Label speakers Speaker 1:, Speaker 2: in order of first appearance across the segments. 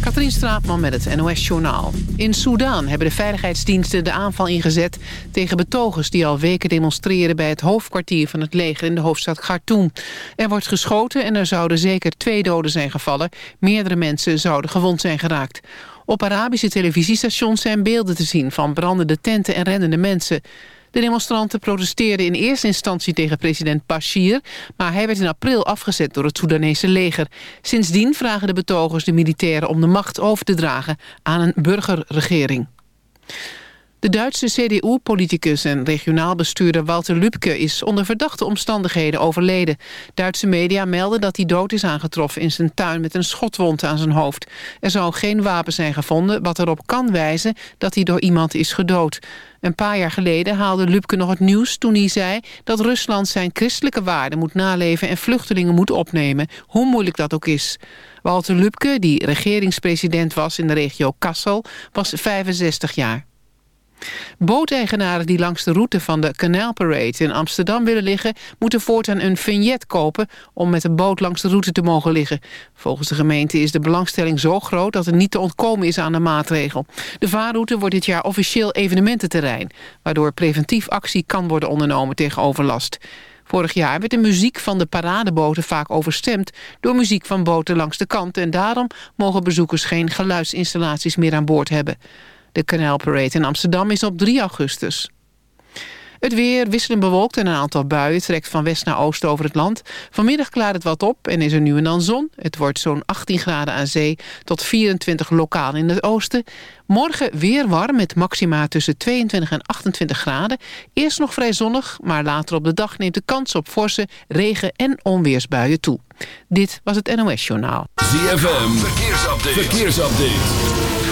Speaker 1: Katrien Straatman met het NOS-journaal. In Soedan hebben de veiligheidsdiensten de aanval ingezet... tegen betogers die al weken demonstreren... bij het hoofdkwartier van het leger in de hoofdstad Khartoum. Er wordt geschoten en er zouden zeker twee doden zijn gevallen. Meerdere mensen zouden gewond zijn geraakt. Op Arabische televisiestations zijn beelden te zien... van brandende tenten en rennende mensen... De demonstranten protesteerden in eerste instantie tegen president Bashir... maar hij werd in april afgezet door het Soedanese leger. Sindsdien vragen de betogers de militairen om de macht over te dragen aan een burgerregering. De Duitse CDU-politicus en regionaal bestuurder Walter Lübke is onder verdachte omstandigheden overleden. Duitse media melden dat hij dood is aangetroffen in zijn tuin met een schotwond aan zijn hoofd. Er zou geen wapen zijn gevonden, wat erop kan wijzen dat hij door iemand is gedood. Een paar jaar geleden haalde Lübke nog het nieuws toen hij zei dat Rusland zijn christelijke waarden moet naleven en vluchtelingen moet opnemen, hoe moeilijk dat ook is. Walter Lübke, die regeringspresident was in de regio Kassel, was 65 jaar. Booteigenaren die langs de route van de Canal Parade in Amsterdam willen liggen... moeten voortaan een vignet kopen om met de boot langs de route te mogen liggen. Volgens de gemeente is de belangstelling zo groot dat er niet te ontkomen is aan de maatregel. De vaarroute wordt dit jaar officieel evenemententerrein... waardoor preventief actie kan worden ondernomen tegen overlast. Vorig jaar werd de muziek van de paradeboten vaak overstemd... door muziek van boten langs de kant... en daarom mogen bezoekers geen geluidsinstallaties meer aan boord hebben. De Canal Parade in Amsterdam is op 3 augustus. Het weer wisselend bewolkt en een aantal buien trekt van west naar oost over het land. Vanmiddag klaart het wat op en is er nu en dan zon. Het wordt zo'n 18 graden aan zee tot 24 lokaal in het oosten. Morgen weer warm met maxima tussen 22 en 28 graden. Eerst nog vrij zonnig, maar later op de dag neemt de kans op forse regen- en onweersbuien toe. Dit was het NOS Journaal.
Speaker 2: ZFM, verkeersupdate. verkeersupdate.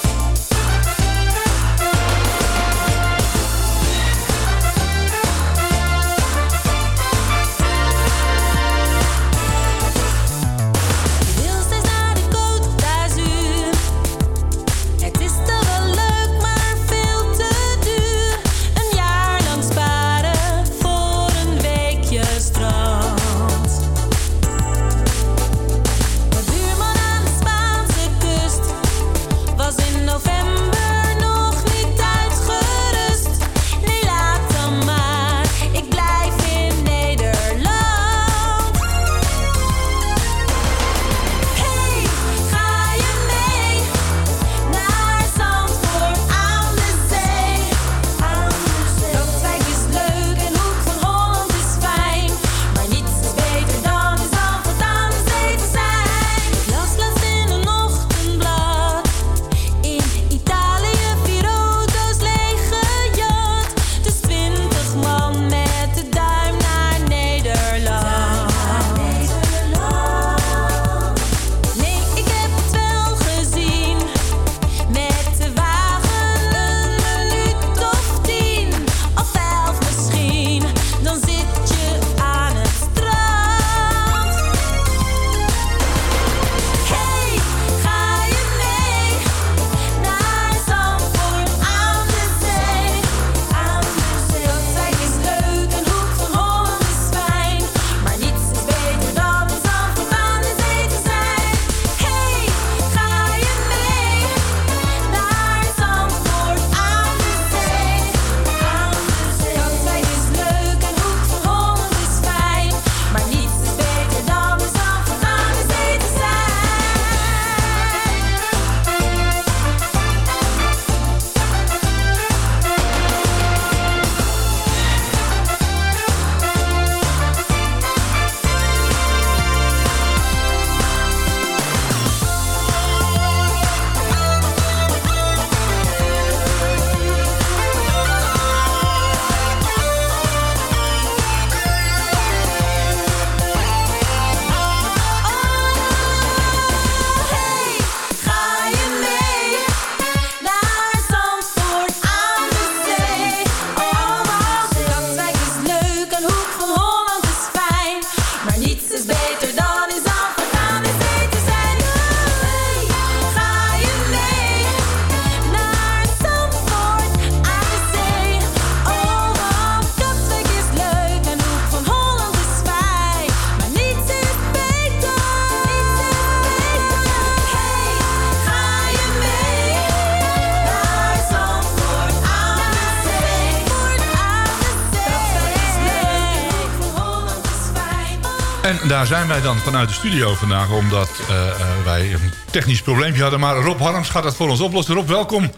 Speaker 3: En daar zijn wij dan vanuit de studio vandaag... omdat eh, eh, wij een technisch probleempje hadden. Maar Rob Harms gaat dat voor ons oplossen. Rob, welkom.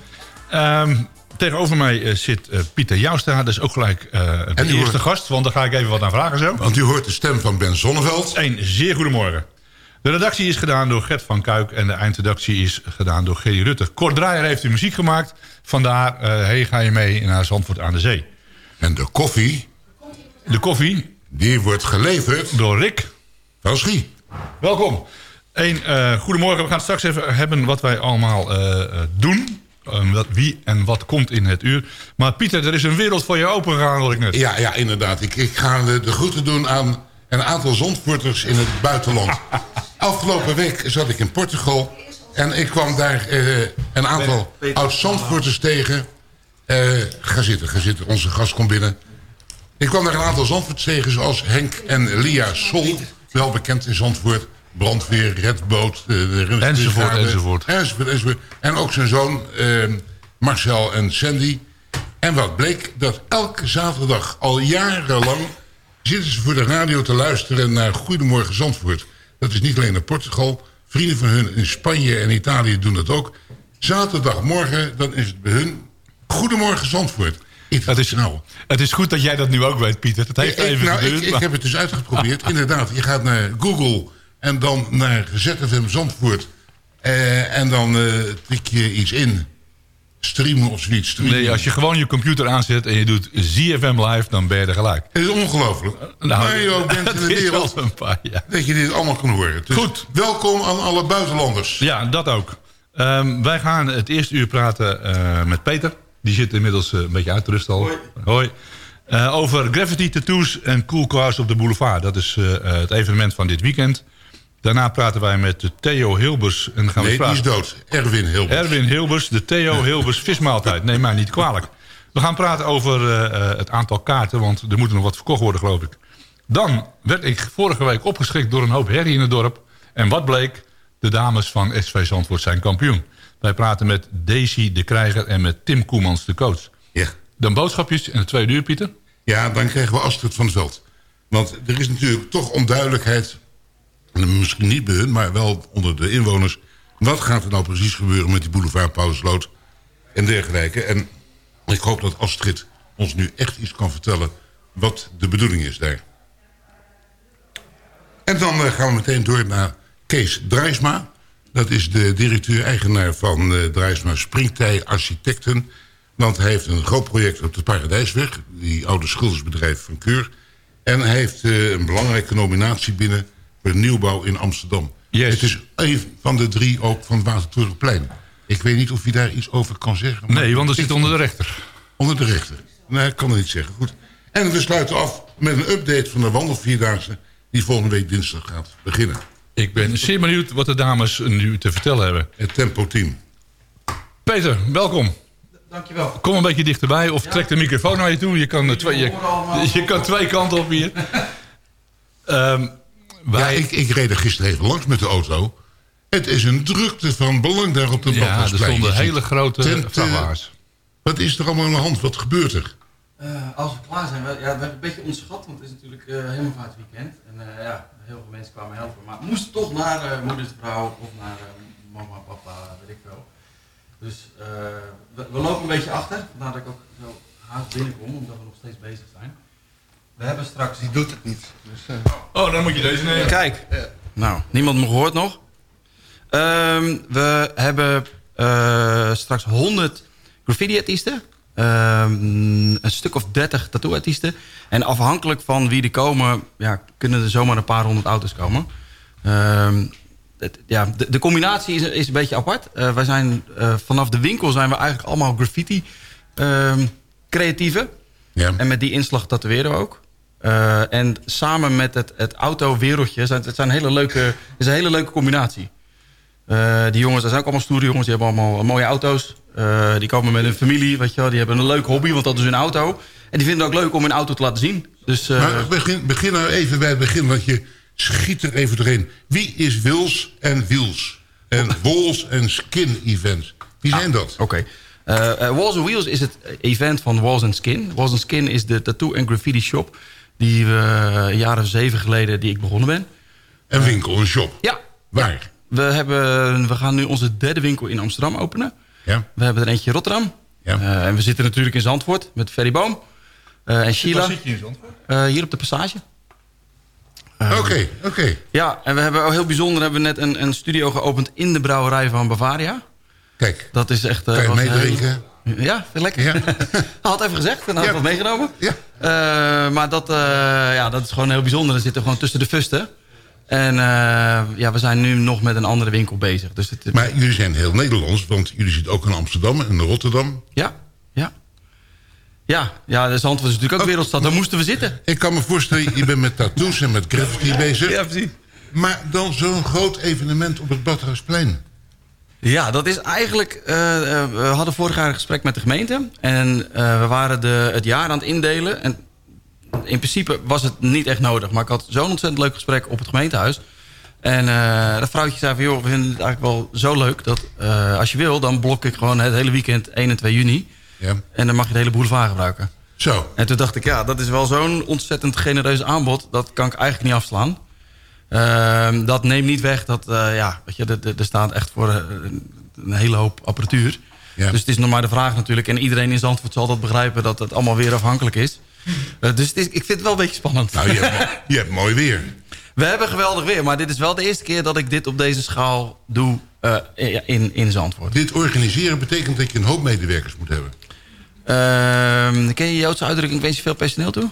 Speaker 3: Ehm, tegenover mij eh, zit Pieter Joustra. Dat is ook gelijk de
Speaker 4: En u
Speaker 3: eerste
Speaker 4: hoort-
Speaker 3: gast. Want daar ga ik even wat aan vragen zo.
Speaker 4: Want u hoort de stem van Ben Zonneveld.
Speaker 3: Een zeer goedemorgen. De redactie is gedaan door Gert van Kuik... en de eindredactie is gedaan door Gerry Rutte. Kort Draaier heeft de muziek gemaakt. Vandaar, hey, ga je mee naar Zandvoort aan de Zee.
Speaker 4: En de koffie,
Speaker 3: De koffie
Speaker 4: die wordt geleverd
Speaker 3: door Rick.
Speaker 4: van Schie.
Speaker 3: Welkom. Een, eh, goedemorgen. We gaan straks even hebben wat wij allemaal eh, eh, doen. Eh, wat, wie en wat komt in het uur. Maar Pieter, er is een wereld voor je open gegaan, hoor ik net.
Speaker 4: Ja, ja, inderdaad. Ik, ik ga de, de groeten doen aan een aantal zondvoorters in het buitenland. Afgelopen week zat ik in Portugal. En ik kwam daar eh, een aantal oud-zandvoorters tegen. Eh, ga zitten, ga zitten. Onze gast komt binnen. Ik kwam daar een aantal zandvoorters tegen, zoals Henk en Lia Sol. Wel bekend in Zandvoort. Brandweer, redboot. De, de
Speaker 3: Enzovoort, enzovoort.
Speaker 4: enzovoort, enzovoort. En ook zijn zoon, eh, Marcel en Sandy. En wat bleek, dat elke zaterdag al jarenlang... zitten ze voor de radio te luisteren naar Goedemorgen Zandvoort. Dat is niet alleen in Portugal. Vrienden van hun in Spanje en Italië doen dat ook. Zaterdagmorgen, dan is het bij hun Goedemorgen Zandvoort.
Speaker 3: Het is,
Speaker 4: nou,
Speaker 3: het is goed dat jij dat nu ook weet, Pieter. Het heeft
Speaker 4: ik,
Speaker 3: even
Speaker 4: nou,
Speaker 3: geduurd.
Speaker 4: ik, ik
Speaker 3: maar-
Speaker 4: heb het dus uitgeprobeerd. Inderdaad, je gaat naar Google en dan naar ZFM Zandvoort. Eh, en dan eh, tik je iets in. Streamen of zoiets. Streamen.
Speaker 3: Nee, als je gewoon je computer aanzet en je doet ZFM live, dan ben je er gelijk.
Speaker 4: Het is ongelooflijk.
Speaker 3: Nou,
Speaker 4: Waar je ook bent in de wereld,
Speaker 3: een paar, ja.
Speaker 4: dat je dit allemaal kan horen. Dus
Speaker 3: Goed.
Speaker 4: welkom aan alle buitenlanders.
Speaker 3: Ja, dat ook. Ehm, wij gaan het eerste uur praten eh, met Peter. Die zit inmiddels eh, een beetje uit te rusten al. Hoi. Eh, over graffiti, tattoos en cool cars op de boulevard. Dat is eh, het evenement van dit weekend. Daarna praten wij met Theo Hilbers. En gaan we
Speaker 4: Nee, die
Speaker 3: vragen.
Speaker 4: is dood. Erwin Hilbert.
Speaker 3: Erwin Hilbers, de Theo Hilbers vismaaltijd. Neem mij niet kwalijk. We gaan praten over het aantal kaarten, want er moeten nog wat verkocht worden, geloof ik. Dan werd ik vorige week opgeschrikt door een hoop herrie in het dorp. En wat bleek? De dames van SV Zandvoort zijn kampioen. Wij praten met Daisy de Krijger en met Tim Koemans, de coach.
Speaker 4: Ja.
Speaker 3: Dan boodschapjes en de tweede uur, Pieter.
Speaker 4: ja, dan krijgen we Astrid van het Veld. Want er is natuurlijk toch onduidelijkheid... en misschien niet bij hun, maar wel onder de inwoners... wat gaat er nou precies gebeuren met die boulevard Paulusloot en dergelijke. En ik hoop dat Astrid ons nu echt iets kan vertellen... wat de bedoeling is daar. En dan eh, gaan we meteen door naar Kees Drijsma. Dat is de directeur-eigenaar van eh Drijsma Springtij Architecten. Want hij heeft een groot project op de Paradijsweg. Die oude schildersbedrijf van Keur. En hij heeft eh, een belangrijke nominatie binnen... voor nieuwbouw in Amsterdam.
Speaker 3: Yes.
Speaker 4: Het is een van de drie ook van het Watertorenplein. Ik weet niet of je daar iets over kan zeggen. maar-
Speaker 3: Nee, want dat zit onder de rechter.
Speaker 4: Onder de rechter. Nee, ik kan het niet zeggen. Goed. En we sluiten af met een update van de wandelvierdaagse... die volgende week dinsdag gaat beginnen.
Speaker 3: Ik ben zeer benieuwd wat de dames nu te vertellen hebben.
Speaker 4: Het Tempo Team.
Speaker 3: Peter, welkom.
Speaker 5: Dankjewel.
Speaker 3: Kom een beetje dichterbij of trek de microfoon naar je toe. Je kan, twee, je, je kan twee kanten op hier. Ehm,
Speaker 4: Ja,
Speaker 3: wij,
Speaker 4: ik, ik reed er gisteren even langs met de auto. Het is een drukte van belang daar op de
Speaker 3: ja, er stonden hele grote
Speaker 4: tent,
Speaker 3: vrachtwagens.
Speaker 4: Wat is er allemaal aan de hand? Wat gebeurt er?
Speaker 5: Eh, als we klaar zijn, we, ja, we hebben een beetje onderschat, want het is natuurlijk uh, hemelvaartweekend. En eh, ja, heel veel mensen kwamen helpen. Maar moesten toch naar uh, moeders vrouw of naar uh, mama, papa, weet ik veel. Dus uh, we, we, lopen een beetje achter, vandaar dat ik ook zo haast binnenkom, omdat we nog steeds bezig zijn. We hebben straks...
Speaker 6: Die doet het niet. Dus,
Speaker 3: oh, dan moet je deze nemen.
Speaker 5: Kijk, nou, niemand me gehoord nog. Um, we hebben uh, straks 100 graffiti-artiesten. Um, een stuk of 30 tattoo-artiesten. En afhankelijk van wie er komen, ja, kunnen er zomaar een paar honderd auto's komen. Um, het, ja, de, de, combinatie is, is, een beetje apart. Uh, wij zijn, uh, vanaf de winkel zijn we eigenlijk allemaal graffiti-creatieven.
Speaker 4: ja.
Speaker 5: En met die inslag tatoeëren we ook. Uh, en samen met het, het auto-wereldje, zijn, het zijn hele leuke, is een hele leuke combinatie. Uh, die jongens, dat zijn ook allemaal stoere jongens, die hebben allemaal mooie auto's. Uh, die komen met hun familie, weet je wel, die hebben een leuke hobby, want dat is hun auto. En die vinden het ook leuk om hun auto te laten zien. Dus, uh,
Speaker 4: maar begin, begin nou even bij het begin, want je schiet er even doorheen. Wie is Wils en Wiels? En Walls en Skin Events. Wie zijn ah, dat?
Speaker 5: Oké. Okay. Walls and Wheels is het event van Walls and Skin. Walls and Skin is de tattoo en graffiti shop Die we een jaar of zeven geleden die ik begonnen ben.
Speaker 4: Een winkel, een shop?
Speaker 5: Ja.
Speaker 4: Waar?
Speaker 5: We, hebben, we gaan nu onze derde winkel in Amsterdam openen.
Speaker 4: Ja.
Speaker 5: We hebben er eentje in Rotterdam.
Speaker 4: Ja.
Speaker 5: Eh, en we zitten natuurlijk in Zandvoort met Ferry Boom. Eh, en Sheila.
Speaker 3: Waar zit je in Zandvoort?
Speaker 5: Eh, hier op de passage.
Speaker 4: Oké, oké.
Speaker 5: Ja, en we hebben ook heel bijzonder hebben we net een, een studio geopend in de brouwerij van Bavaria.
Speaker 4: Kijk,
Speaker 5: Dat is echt...
Speaker 4: kan je meedrinken?
Speaker 5: Ja, lekker.
Speaker 4: Ja.
Speaker 5: had even gezegd en had
Speaker 4: Ja.
Speaker 5: wat meegenomen.
Speaker 4: Ja.
Speaker 5: Maar dat, ja, dat is gewoon heel bijzonder. We zitten gewoon tussen de fusten. En eh, ja, we zijn nu nog met een andere winkel bezig. Dus het,
Speaker 4: Maar jullie zijn heel Nederlands, want jullie zitten ook in Amsterdam en in Rotterdam.
Speaker 5: Ja, ja. Ja, ja de Zandvoort is natuurlijk ook wereldstad. Daar moesten we zitten.
Speaker 4: Ik kan me voorstellen, je bent met tattoos en met graffiti bezig.
Speaker 5: Ja, precies.
Speaker 4: Maar dan zo'n groot evenement op het Badhuisplein.
Speaker 5: Ja, dat is eigenlijk... eh, eh, we hadden vorig jaar een gesprek met de gemeente. En we waren de, het jaar aan het indelen. En in principe was het niet echt nodig. Maar ik had zo'n ontzettend leuk gesprek op het gemeentehuis. En eh, dat vrouwtje zei van... joh, we vinden het eigenlijk wel zo leuk... dat eh, als je wil, dan blok ik gewoon het hele weekend 1 en 2 juni.
Speaker 4: Ja.
Speaker 5: En dan mag je de hele boulevard gebruiken.
Speaker 4: Zo.
Speaker 5: En toen dacht ik, ja, dat is wel zo'n ontzettend genereus aanbod. Dat kan ik eigenlijk niet afslaan. Ehm, dat neemt niet weg dat, eh, ja, weet je, er- staat echt voor een hele hoop apparatuur.
Speaker 4: Ja.
Speaker 5: Dus het is nog maar de vraag natuurlijk. En iedereen in Zandvoort zal dat begrijpen dat het allemaal weer afhankelijk is. Eh, dus is, ik vind het wel een beetje spannend.
Speaker 4: Nou, je hebt, je hebt mooi weer.
Speaker 5: We hebben geweldig weer, maar dit is wel de eerste keer dat ik dit op deze schaal doe eh, in, in Zandvoort.
Speaker 4: Dit organiseren betekent dat je een hoop medewerkers moet hebben.
Speaker 5: Ehm, ken je Joodse uitdrukking, wens je veel personeel toe?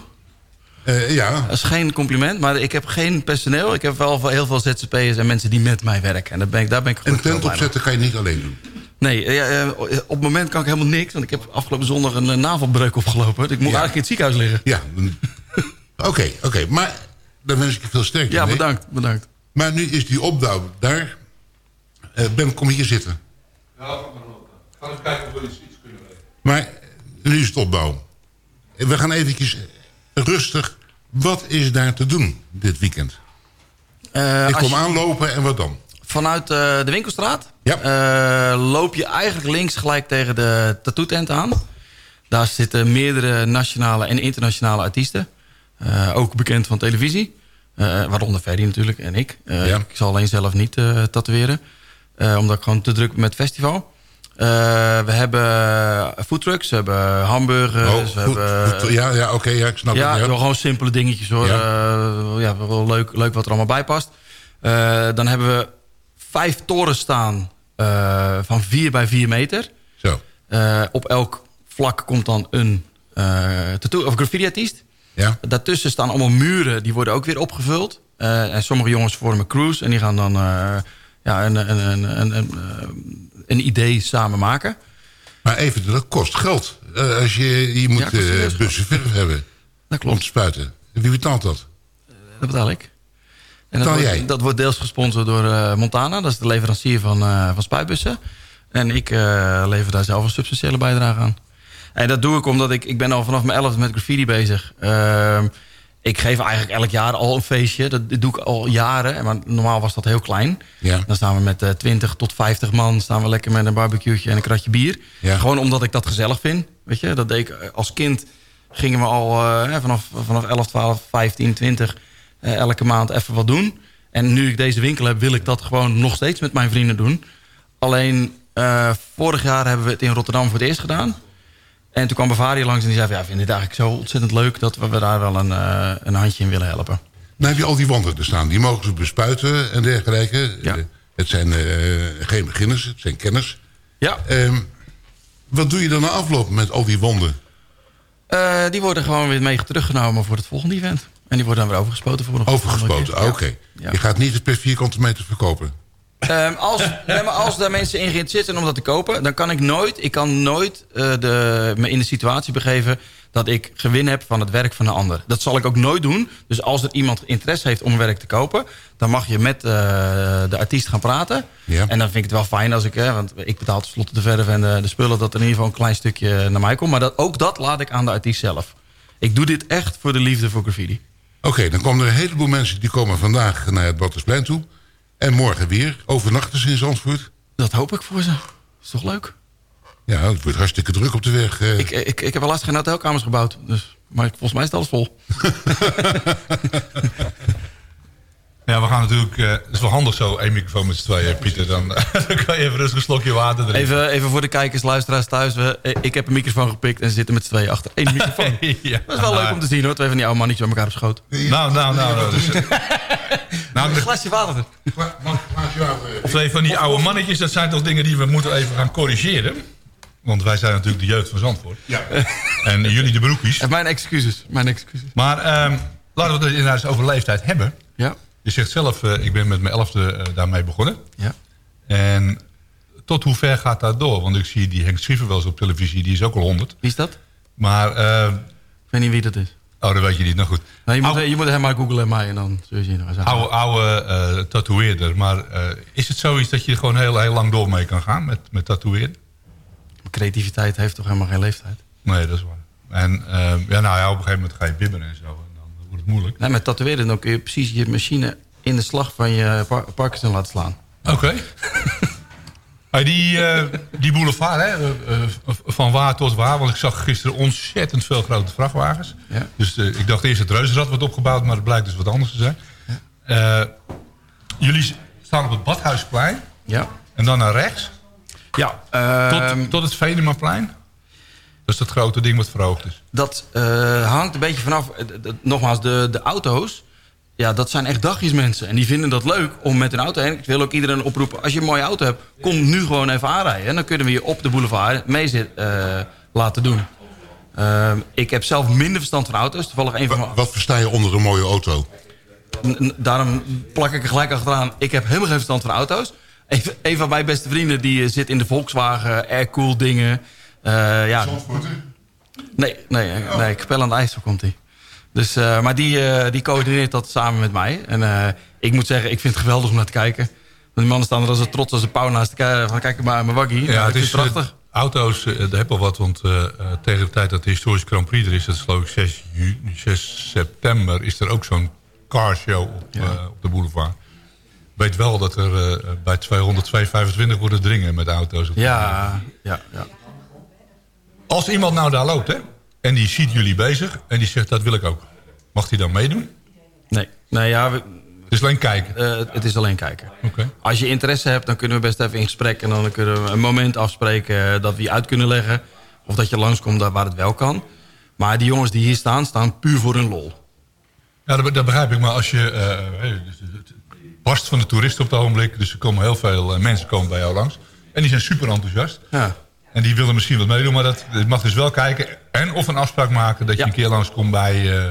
Speaker 4: Eh, ja.
Speaker 5: Dat is geen compliment, maar ik heb geen personeel. Ik heb wel heel veel ZZP'ers en mensen die met mij werken. En daar ben ik, daar ben ik wel
Speaker 4: tent opzetten kan je niet alleen doen.
Speaker 5: Nee, eh, eh, op het moment kan ik helemaal niks. Want ik heb afgelopen zondag een eh, navelbreuk opgelopen. Ik moet eigenlijk in het ziekenhuis liggen.
Speaker 4: Ja. Oké, oké. Maar dan wens ik je veel sterkte
Speaker 5: Ja,
Speaker 4: mee.
Speaker 5: bedankt, bedankt.
Speaker 4: Maar nu is die opbouw daar. Eh, ben, kom hier zitten.
Speaker 3: Ja, ga maar op. Ga even kijken of we iets iets kunnen regelen.
Speaker 4: Maar nu is het opbouw. We gaan eventjes rustig. Wat is daar te doen dit weekend?
Speaker 5: Eh,
Speaker 4: ik kom
Speaker 5: je-
Speaker 4: aanlopen en wat dan?
Speaker 5: Vanuit eh, de winkelstraat
Speaker 4: Ja.
Speaker 5: eh, loop je eigenlijk links gelijk tegen de tattoo-tent aan. Daar zitten meerdere nationale en internationale artiesten. Eh, ook bekend van televisie. Eh, waaronder Ferry natuurlijk en ik.
Speaker 4: Ja.
Speaker 5: Ik zal alleen zelf niet tatoeëren. Omdat ik gewoon te druk ben met festival. We hebben foodtrucks, we hebben hamburgers.
Speaker 4: Oh,
Speaker 5: we
Speaker 4: goed,
Speaker 5: hebben,
Speaker 4: goed. ja, ja oké, ja, ik snap
Speaker 5: ja,
Speaker 4: het. Ja.
Speaker 5: gewoon simpele dingetjes hoor.
Speaker 4: Ja.
Speaker 5: Ja, ja wel leuk, leuk wat er allemaal bij past. Dan hebben we vijf torens staan van 4 bij 4 meter.
Speaker 4: Zo.
Speaker 5: Eh, op elk vlak komt dan een eh tattoo of graffiti artiest.
Speaker 4: Ja.
Speaker 5: Daartussen staan allemaal muren, die worden ook weer opgevuld. Eh, en sommige jongens vormen crews en die gaan dan eh, ja, een, een, een, een, een, eh, een idee samen maken.
Speaker 4: Maar even, dat kost geld. Eh, als je, je moet
Speaker 5: Ja,
Speaker 4: eh, bussen verf hebben
Speaker 5: Dat klopt.
Speaker 4: om te spuiten. Wie betaalt dat?
Speaker 5: Dat betaal ik. En dat, wordt, dat wordt deels gesponsord door eh, Montana. Dat is de leverancier van, eh, van spuitbussen. En ik eh, lever daar zelf een substantiële bijdrage aan. En dat doe ik omdat ik... Ik ben al vanaf mijn 11 met graffiti bezig. Ehm, ik geef eigenlijk elk jaar al een feestje. Dat doe ik al jaren. Maar normaal was dat heel klein.
Speaker 4: Ja.
Speaker 5: Dan staan we met eh 20 tot 50 man. Staan we lekker met een barbecueetje en een kratje bier.
Speaker 4: Ja.
Speaker 5: Gewoon omdat ik dat gezellig vind. Weet je, dat deed ik als kind. Gingen we al vanaf, vanaf 11, 12, 15, 20 eh, elke maand even wat doen. En nu ik deze winkel heb, wil ik dat gewoon nog steeds met mijn vrienden doen. Alleen eh, vorig jaar hebben we het in Rotterdam voor het eerst gedaan. En toen kwam Bavaria langs en die zei van... ja, vind dit eigenlijk zo ontzettend leuk... dat we daar wel een, eh, een handje in willen helpen.
Speaker 4: Nou heb je al die wanden er staan. Die mogen ze bespuiten en dergelijke.
Speaker 5: Ja.
Speaker 4: Het zijn geen beginners, het zijn kenners.
Speaker 5: Ja.
Speaker 4: Ehm, wat doe je dan na afloop met al die wanden?
Speaker 5: Die worden gewoon weer mee teruggenomen voor het volgende event. En die worden dan weer overgespoten voor een
Speaker 4: Overgespoten, oké.
Speaker 5: Ja.
Speaker 4: Je gaat niet het per vierkante meter verkopen.
Speaker 5: Ehm, als, nee, maar als daar mensen in geïnteresseerd zijn om dat te kopen... dan kan ik nooit, ik kan nooit eh, de, me in de situatie begeven... dat ik gewin heb van het werk van een ander. Dat zal ik ook nooit doen. Dus als er iemand interesse heeft om een werk te kopen... dan mag je met eh, de artiest gaan praten.
Speaker 4: Ja.
Speaker 5: En dan vind ik het wel fijn als ik... Hè, want ik betaal tenslotte de verf en de, de spullen... dat er in ieder geval een klein stukje naar mij komt. Maar dat, ook dat laat ik aan de artiest zelf. Ik doe dit echt voor de liefde voor graffiti.
Speaker 4: Oké, dan komen er een heleboel mensen die komen vandaag naar het Battersplein toe. En morgen weer. Overnachten ze in Zandvoort.
Speaker 5: Dat hoop ik voor ze. Is toch leuk?
Speaker 4: Ja, het wordt hartstikke druk op de weg. eh.
Speaker 5: Ik, ik, ik heb al lastig geen hotelkamers gebouwd. Dus Maar volgens mij is het alles vol.
Speaker 3: Ja, we gaan natuurlijk... eh, het is wel handig zo, één microfoon met z'n tweeën, Pieter. Dan, dan kan je even rustig een slokje water drinken.
Speaker 5: Even, even voor de kijkers, luisteraars thuis. We, eh, ik heb een microfoon gepikt en ze zitten met z'n tweeën achter één microfoon.
Speaker 3: ja,
Speaker 5: Dat is wel leuk om te zien hoor. Twee van die oude mannetjes bij elkaar op schoot.
Speaker 3: Nou, nou, nou. nou dus, nou
Speaker 5: Een glasje water.
Speaker 3: twee van die oude mannetjes, dat zijn toch dingen die we moeten even gaan corrigeren. Want wij zijn natuurlijk de jeugd van Zandvoort.
Speaker 4: Ja.
Speaker 3: En jullie de broekies.
Speaker 5: En mijn excuses. Mijn excuses.
Speaker 3: Maar ehm, laten we het inderdaad eens over leeftijd hebben.
Speaker 5: Ja.
Speaker 3: Je zegt zelf, eh, ik ben met mijn elfde eh, daarmee begonnen.
Speaker 5: Ja.
Speaker 3: En tot hoe ver gaat dat door? Want ik zie die Henk Schiever wel eens op televisie, die is ook al 100.
Speaker 5: Wie is dat?
Speaker 3: Maar... eh,
Speaker 5: Ik weet niet wie dat is.
Speaker 3: oh, dat weet je niet. Nou goed.
Speaker 5: Nou, je, moet,
Speaker 3: Oude-
Speaker 5: je moet hem maar googlen en mij en dan zul je zien.
Speaker 3: Oude, oude eh, tatoeëerder. Maar is het zoiets dat je er gewoon heel, heel lang door mee kan gaan met, met tatoeëren?
Speaker 5: Creativiteit heeft toch helemaal geen leeftijd?
Speaker 3: Nee, dat is waar. En ja, nou ja, op een gegeven moment ga je bibberen en zo. Moeilijk.
Speaker 5: Nee, met tatoeëren dan kun je precies je machine in de slag van je par Parkinson laten slaan.
Speaker 3: Oké. Hey, die, eh, die boulevard, hè, eh, eh, van waar tot waar. Want ik zag gisteren ontzettend veel grote vrachtwagens.
Speaker 5: Ja.
Speaker 3: Dus ik dacht eerst het reuzenrad wordt opgebouwd, maar het blijkt dus wat anders te zijn. Eh, jullie staan op het Badhuisplein.
Speaker 5: Ja.
Speaker 3: En dan naar rechts.
Speaker 5: Ja. ehm,
Speaker 3: Tot, tot het Venemaplein. Dat is dat grote ding wat verhoogd is.
Speaker 5: Dat eh, hangt een beetje vanaf. eh, nogmaals, de, de auto's. Ja, dat zijn echt dagjesmensen. En die vinden dat leuk om met een auto heen. Ik wil ook iedereen oproepen. Als je een mooie auto hebt, kom nu gewoon even aanrijden. En dan kunnen we je op de boulevard mee zit, eh, laten doen. Ik heb zelf minder verstand van auto's. Toevallig een van mijn...
Speaker 4: Wat versta je onder een mooie auto?
Speaker 5: N- Daarom plak ik er gelijk achteraan. Ik heb helemaal geen verstand van auto's. Een, een van mijn beste vrienden die zit in de Volkswagen, aircool dingen. Eh, ja. Nee, nee, eh, nee, Capelle aan de IJssel komt hij. Dus, eh, maar die, eh, die coördineert dat samen met mij. En ik moet zeggen, ik vind het geweldig om naar te kijken. Die mannen staan er als een trots als een pauw naast elkaar. Van kijk maar mijn waggie. Ja, het is prachtig.
Speaker 3: auto's, daar heb al wat. Want tegen de tijd dat de historische Grand Prix er is... dat is geloof ik 6, ju- 6 september... is er ook zo'n carshow op, op de boulevard. Weet wel dat er bij 200, 225 worden dringen met auto's. op
Speaker 5: Ja, ja, ja.
Speaker 3: Als iemand nou daar loopt, hè, en die ziet jullie bezig... en die zegt, dat wil ik ook. Mag hij dan meedoen?
Speaker 5: Nee, nee ja, we,
Speaker 3: Het is alleen kijken.
Speaker 5: eh, het is alleen kijken. Als je interesse hebt, dan kunnen we best even in gesprek... en dan kunnen we een moment afspreken eh, dat we je uit kunnen leggen. Of dat je langskomt daar waar het wel kan. Maar die jongens die hier staan, staan puur voor hun lol.
Speaker 3: Ja, dat, dat begrijp ik. Maar als je... het- het barst van de toeristen op het ogenblik. Dus er komen heel veel mensen komen bij jou langs. En die zijn super enthousiast.
Speaker 5: Ja.
Speaker 3: En die willen misschien wat meedoen. Maar dat, mag dus wel kijken. En of een afspraak maken dat je
Speaker 5: Ja.
Speaker 3: een keer langskomt bij, eh,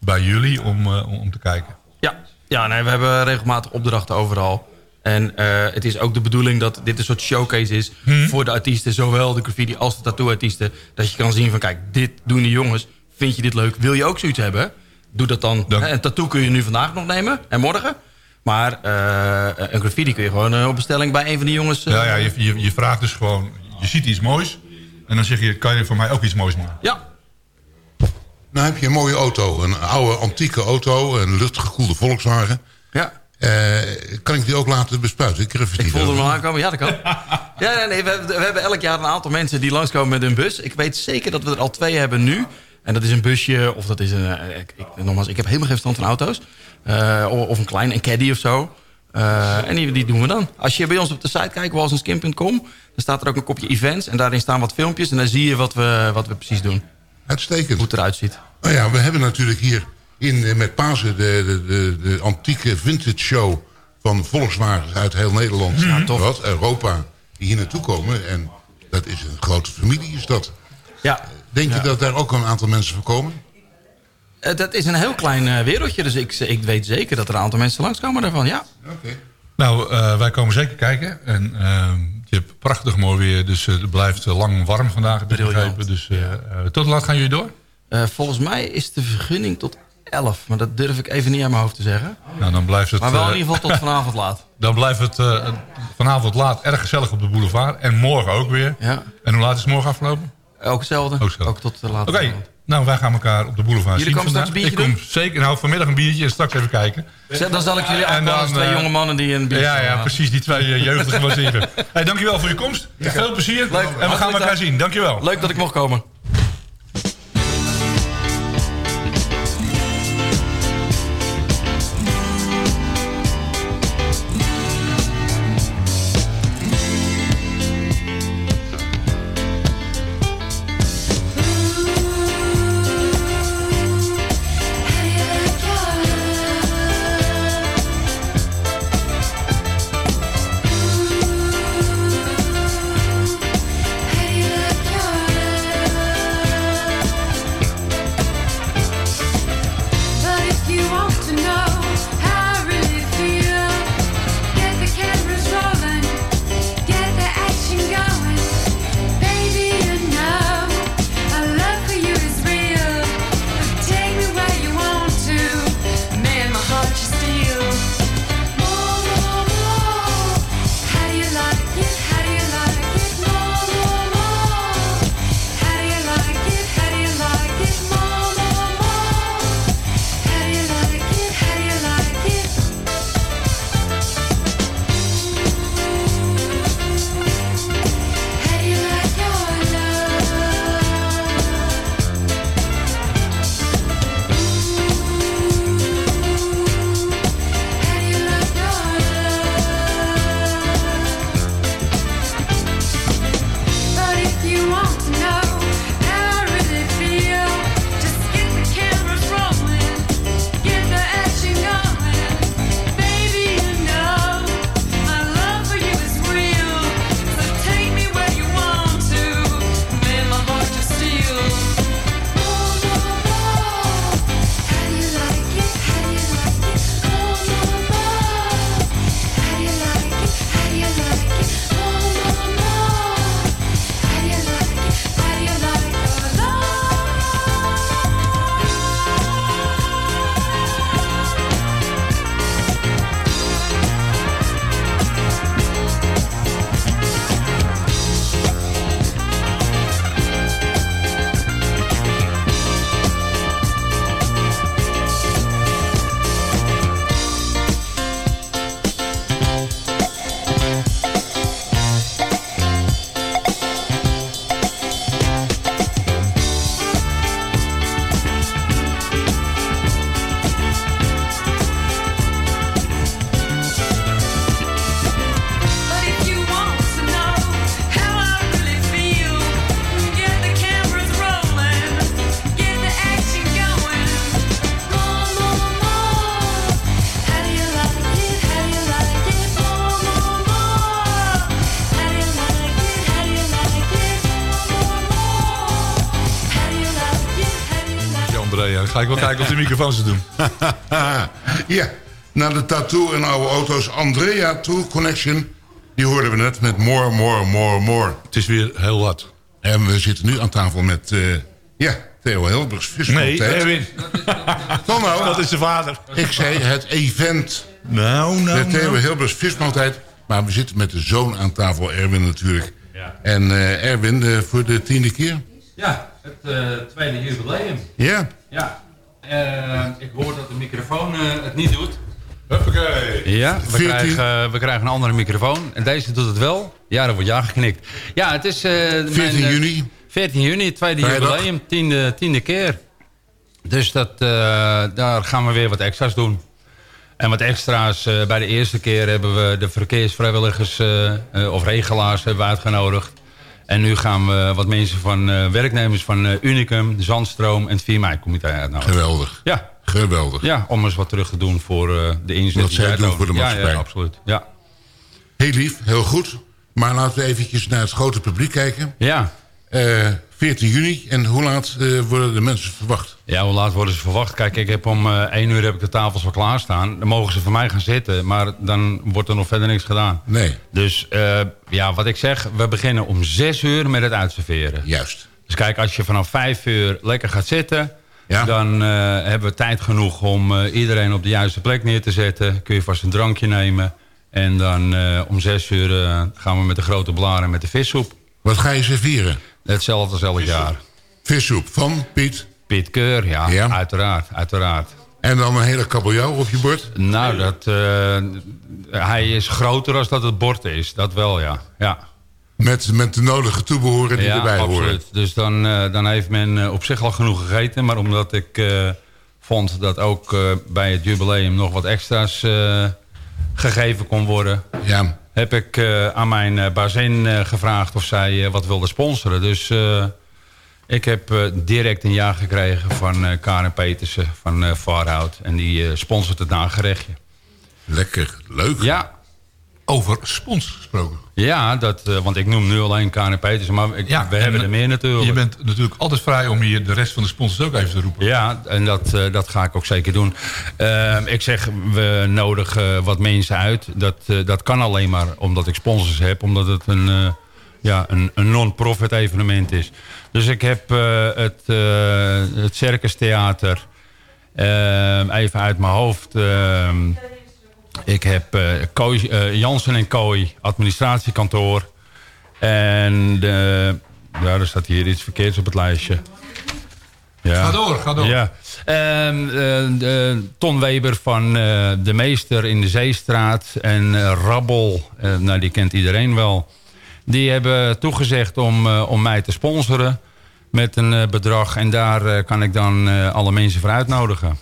Speaker 3: bij jullie om, eh, om, te kijken.
Speaker 5: Ja, ja nee, we hebben regelmatig opdrachten overal. En eh, het is ook de bedoeling dat dit een soort showcase is... voor de artiesten, zowel de graffiti als de tattoo-artiesten. Dat je kan zien van, kijk, dit doen die jongens. Vind je dit leuk? Wil je ook zoiets hebben? Doe dat dan.
Speaker 3: Dank.
Speaker 5: Hè, Een tattoo kun je nu vandaag nog nemen en morgen. Maar een graffiti kun je gewoon op bestelling bij een van die jongens...
Speaker 3: Ja, ja je, je, je vraagt dus gewoon... Je ziet iets moois. En dan zeg je, kan je voor mij ook iets moois maken?
Speaker 5: Ja.
Speaker 4: Nou heb je een mooie auto. Een oude antieke auto. Een luchtgekoelde Volkswagen.
Speaker 5: Ja.
Speaker 4: Eh, kan ik die ook laten bespuiten? Ik
Speaker 5: Ik voelde hem al aankomen. Ja, dat kan. Ja, nee, nee, we, hebben, we hebben elk jaar een aantal mensen die langskomen met hun bus. Ik weet zeker dat we er al twee hebben nu. En dat is een busje of dat is een... eh, Ik, ik, nogmaals, ik heb helemaal geen verstand van auto's. Eh, of, een klein, een caddy of zo. Eh, en die, die doen we dan. Als je bij ons op de site kijkt, walsenskim.com... dan staat er ook een kopje events. En daarin staan wat filmpjes. En dan zie je wat we, wat we precies doen.
Speaker 4: Uitstekend.
Speaker 5: Hoe het eruit ziet.
Speaker 4: Nou ja, we hebben natuurlijk hier in, eh, met Pasen de, de, de, de antieke vintage show van Volkswagens uit heel Nederland.
Speaker 5: Ja, tof.
Speaker 4: Wat, Europa, die hier naartoe komen. En dat is een grote familie, is dat.
Speaker 5: Ja.
Speaker 4: Denk je
Speaker 5: Ja.
Speaker 4: dat daar ook een aantal mensen voor komen?
Speaker 5: Eh, dat is een heel klein eh, wereldje. Dus ik, ik weet zeker dat er een aantal mensen langskomen daarvan. Ja.
Speaker 3: Nou, eh, wij komen zeker kijken. En je hebt prachtig mooi weer. Dus eh, het blijft eh, lang warm vandaag. Begrepen. Dus eh, tot laat gaan jullie door?
Speaker 5: Volgens mij is de vergunning tot 11. Maar dat durf ik even niet aan mijn hoofd te zeggen.
Speaker 3: Nou, dan blijft het...
Speaker 5: Maar wel in ieder geval tot vanavond laat.
Speaker 3: Dan blijft het vanavond laat erg gezellig op de boulevard. En morgen ook weer.
Speaker 5: Ja.
Speaker 3: En hoe laat is het morgen afgelopen?
Speaker 5: Ook hetzelfde.
Speaker 3: Ook, hetzelfde.
Speaker 5: Ook tot de late
Speaker 3: Oké. Nou wij gaan elkaar op de boulevard
Speaker 5: Jullie
Speaker 3: zien
Speaker 5: komen straks een biertje
Speaker 3: Ik kom zeker, nou vanmiddag een biertje en straks even kijken.
Speaker 5: Dan zal ik jullie aankomen als twee
Speaker 3: eh,
Speaker 5: jonge mannen die een biertje
Speaker 3: Ja, ja, precies, die twee eh, jeugdige baseren. hey, dankjewel voor je komst. Veel plezier.
Speaker 5: Leuk.
Speaker 3: En we gaan elkaar zien. Dankjewel.
Speaker 5: Leuk dat ik mocht komen.
Speaker 3: Ga ik wel kijken of de microfoons het doen.
Speaker 4: ja, na de tattoo en oude auto's Andrea True Connection... die hoorden we net met more, more, more, more.
Speaker 3: Het is weer heel wat.
Speaker 4: En we zitten nu aan tafel met... eh, ja, Theo Hilbers,
Speaker 3: Nee. Erwin.
Speaker 4: Kom nou.
Speaker 3: Dat is de vader.
Speaker 4: Ik zei het event.
Speaker 3: Nou, nou,
Speaker 4: Met Theo
Speaker 3: nou.
Speaker 4: Hilbers vismaaltijd. Maar we zitten met de zoon aan tafel, Erwin natuurlijk. En eh, Erwin, eh, voor de tiende keer?
Speaker 6: Ja, het eh, tweede jubileum.
Speaker 4: Ja.
Speaker 6: Ja. Eh, ik hoor dat de microfoon eh, het niet doet.
Speaker 3: Huppakee.
Speaker 6: Ja, we
Speaker 4: 14.
Speaker 6: krijgen, eh, we krijgen een andere microfoon. En deze doet het wel. Ja, er wordt ja geknikt. Ja, het is... eh,
Speaker 4: 14
Speaker 6: mijn, eh,
Speaker 4: juni.
Speaker 6: 14 juni, het tweede
Speaker 4: Vrijdag.
Speaker 6: jubileum. Tiende, tiende keer. Dus dat, eh, daar gaan we weer wat extra's doen. En wat extra's. eh, bij de eerste keer hebben we de verkeersvrijwilligers eh, eh, of regelaars hebben we uitgenodigd. En nu gaan we wat mensen van eh, werknemers van eh, Unicum, Zandstroom en het 4 mei-comité uitnodigen.
Speaker 4: Geweldig.
Speaker 6: Ja.
Speaker 4: Geweldig.
Speaker 6: Ja, om eens wat terug te doen voor eh, de inzet.
Speaker 4: Wat zij doen voor de
Speaker 6: Ja,
Speaker 4: maatschappij.
Speaker 6: Ja, absoluut. Ja.
Speaker 4: Heel lief, heel goed. Maar laten we eventjes naar het grote publiek kijken.
Speaker 6: Ja.
Speaker 4: Eh, 14 juni. En hoe laat eh, worden de mensen verwacht?
Speaker 6: Ja, hoe laat worden ze verwacht? Kijk, ik heb om eh 1 uur heb ik de tafels al klaarstaan. Dan mogen ze voor mij gaan zitten, maar dan wordt er nog verder niks gedaan.
Speaker 4: Nee.
Speaker 6: Dus eh, ja, wat ik zeg, we beginnen om 6 uur met het uitserveren.
Speaker 4: Juist.
Speaker 6: Dus kijk, als je vanaf 5 uur lekker gaat zitten... dan hebben we tijd genoeg om iedereen op de juiste plek neer te zetten. Kun je vast een drankje nemen. En dan om 6 uur gaan we met de grote blaren met de vissoep.
Speaker 4: Wat ga je serveren?
Speaker 6: Hetzelfde als elk jaar.
Speaker 4: Vissoep van Piet?
Speaker 6: Piet Keur, ja, uiteraard, uiteraard.
Speaker 4: En dan een hele kabeljauw op je bord?
Speaker 6: Nou, dat, eh, hij is groter als dat het bord is. Dat wel, ja. ja.
Speaker 4: Met, met de nodige toebehoren die
Speaker 6: ja,
Speaker 4: erbij
Speaker 6: absoluut.
Speaker 4: horen.
Speaker 6: Dus dan, eh, dan heeft men eh, op zich al genoeg gegeten. Maar omdat ik vond dat ook bij het jubileum nog wat extra's gegeven kon worden...
Speaker 4: Ja.
Speaker 6: Heb ik eh, aan mijn eh, bazin eh, gevraagd of zij wat wilde sponsoren. Dus ik heb direct een ja gekregen van Karen Petersen van Farhout. En die sponsort het nagerechtje.
Speaker 4: Lekker, leuk.
Speaker 6: Ja.
Speaker 3: Over spons gesproken.
Speaker 6: Ja, dat, eh, want ik noem nu alleen Petersen, maar ik, we hebben
Speaker 3: en,
Speaker 6: er meer natuurlijk.
Speaker 3: Je bent natuurlijk altijd vrij om hier de rest van de sponsors ook even te roepen.
Speaker 6: Ja, en dat, eh, dat ga ik ook zeker doen. Ehm, ik zeg, we nodigen wat mensen uit. Dat, eh, dat kan alleen maar omdat ik sponsors heb. Omdat het een, eh, ja, een, een non-profit evenement is. Dus ik heb eh, het, eh het Circus Theater... ehm, even uit mijn hoofd... ik heb eh, Kooi- eh, Jansen en Kooi, administratiekantoor. En ja, er staat hier iets verkeerds op het lijstje. Ja.
Speaker 3: Ga door, ga door.
Speaker 6: Ja. Eh, Ton Weber van De Meester in de Zeestraat en Rabbel, nou die kent iedereen wel. Die hebben toegezegd om, om mij te sponsoren met een bedrag. En daar kan ik dan alle mensen voor uitnodigen.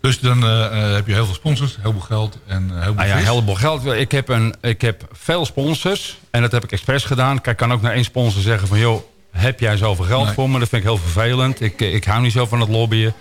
Speaker 3: Dus dan eh, eh, heb je heel veel sponsors, heel veel geld en eh, heel veel
Speaker 6: Ah ja,
Speaker 3: vis.
Speaker 6: heleboel geld. Ik heb, een, ik heb veel sponsors. En dat heb ik expres gedaan. Kijk, ik kan ook naar één sponsor zeggen van... joh, heb jij zoveel geld
Speaker 3: Nee.
Speaker 6: voor me? Dat vind ik heel vervelend. Ik, ik hou niet zo van het lobbyen.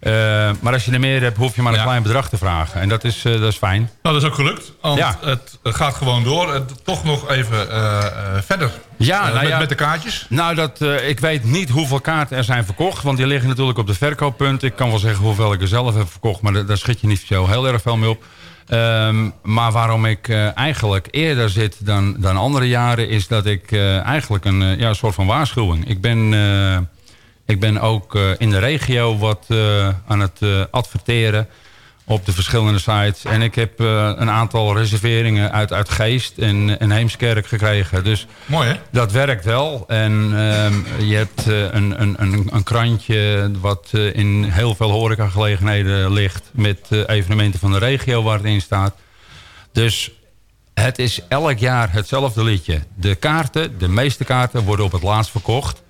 Speaker 6: Eh, maar als je er meer hebt, hoef je maar een klein bedrag te vragen. En dat is, eh, dat is fijn.
Speaker 3: Nou, dat is ook gelukt. Want
Speaker 6: Ja.
Speaker 3: het gaat gewoon door. Het, toch nog even eh, eh, verder
Speaker 6: Ja,
Speaker 3: Eh,
Speaker 6: nou
Speaker 3: met,
Speaker 6: ja.
Speaker 3: met de kaartjes.
Speaker 6: Nou, dat, eh, ik weet niet hoeveel kaarten er zijn verkocht. Want die liggen natuurlijk op de verkooppunt. Ik kan wel zeggen hoeveel ik er zelf heb verkocht. Maar daar- schiet je niet zo heel erg veel mee op. Ehm, maar waarom ik eh, eigenlijk eerder zit dan, dan andere jaren... is dat ik eh, eigenlijk een eh, ja, soort van waarschuwing... Ik ben, eh, ik ben ook eh, in de regio wat eh, aan het eh, adverteren op de verschillende sites. En ik heb een aantal reserveringen uit, uit Geest en, en Heemskerk gekregen. Dus
Speaker 3: Mooi, hè?
Speaker 6: dat werkt wel. En ehm, je hebt een, een, een, een krantje wat in heel veel horecagelegenheden ligt... met evenementen van de regio waar het in staat. Dus het is elk jaar hetzelfde liedje. De kaarten, de meeste kaarten, worden op het laatst verkocht.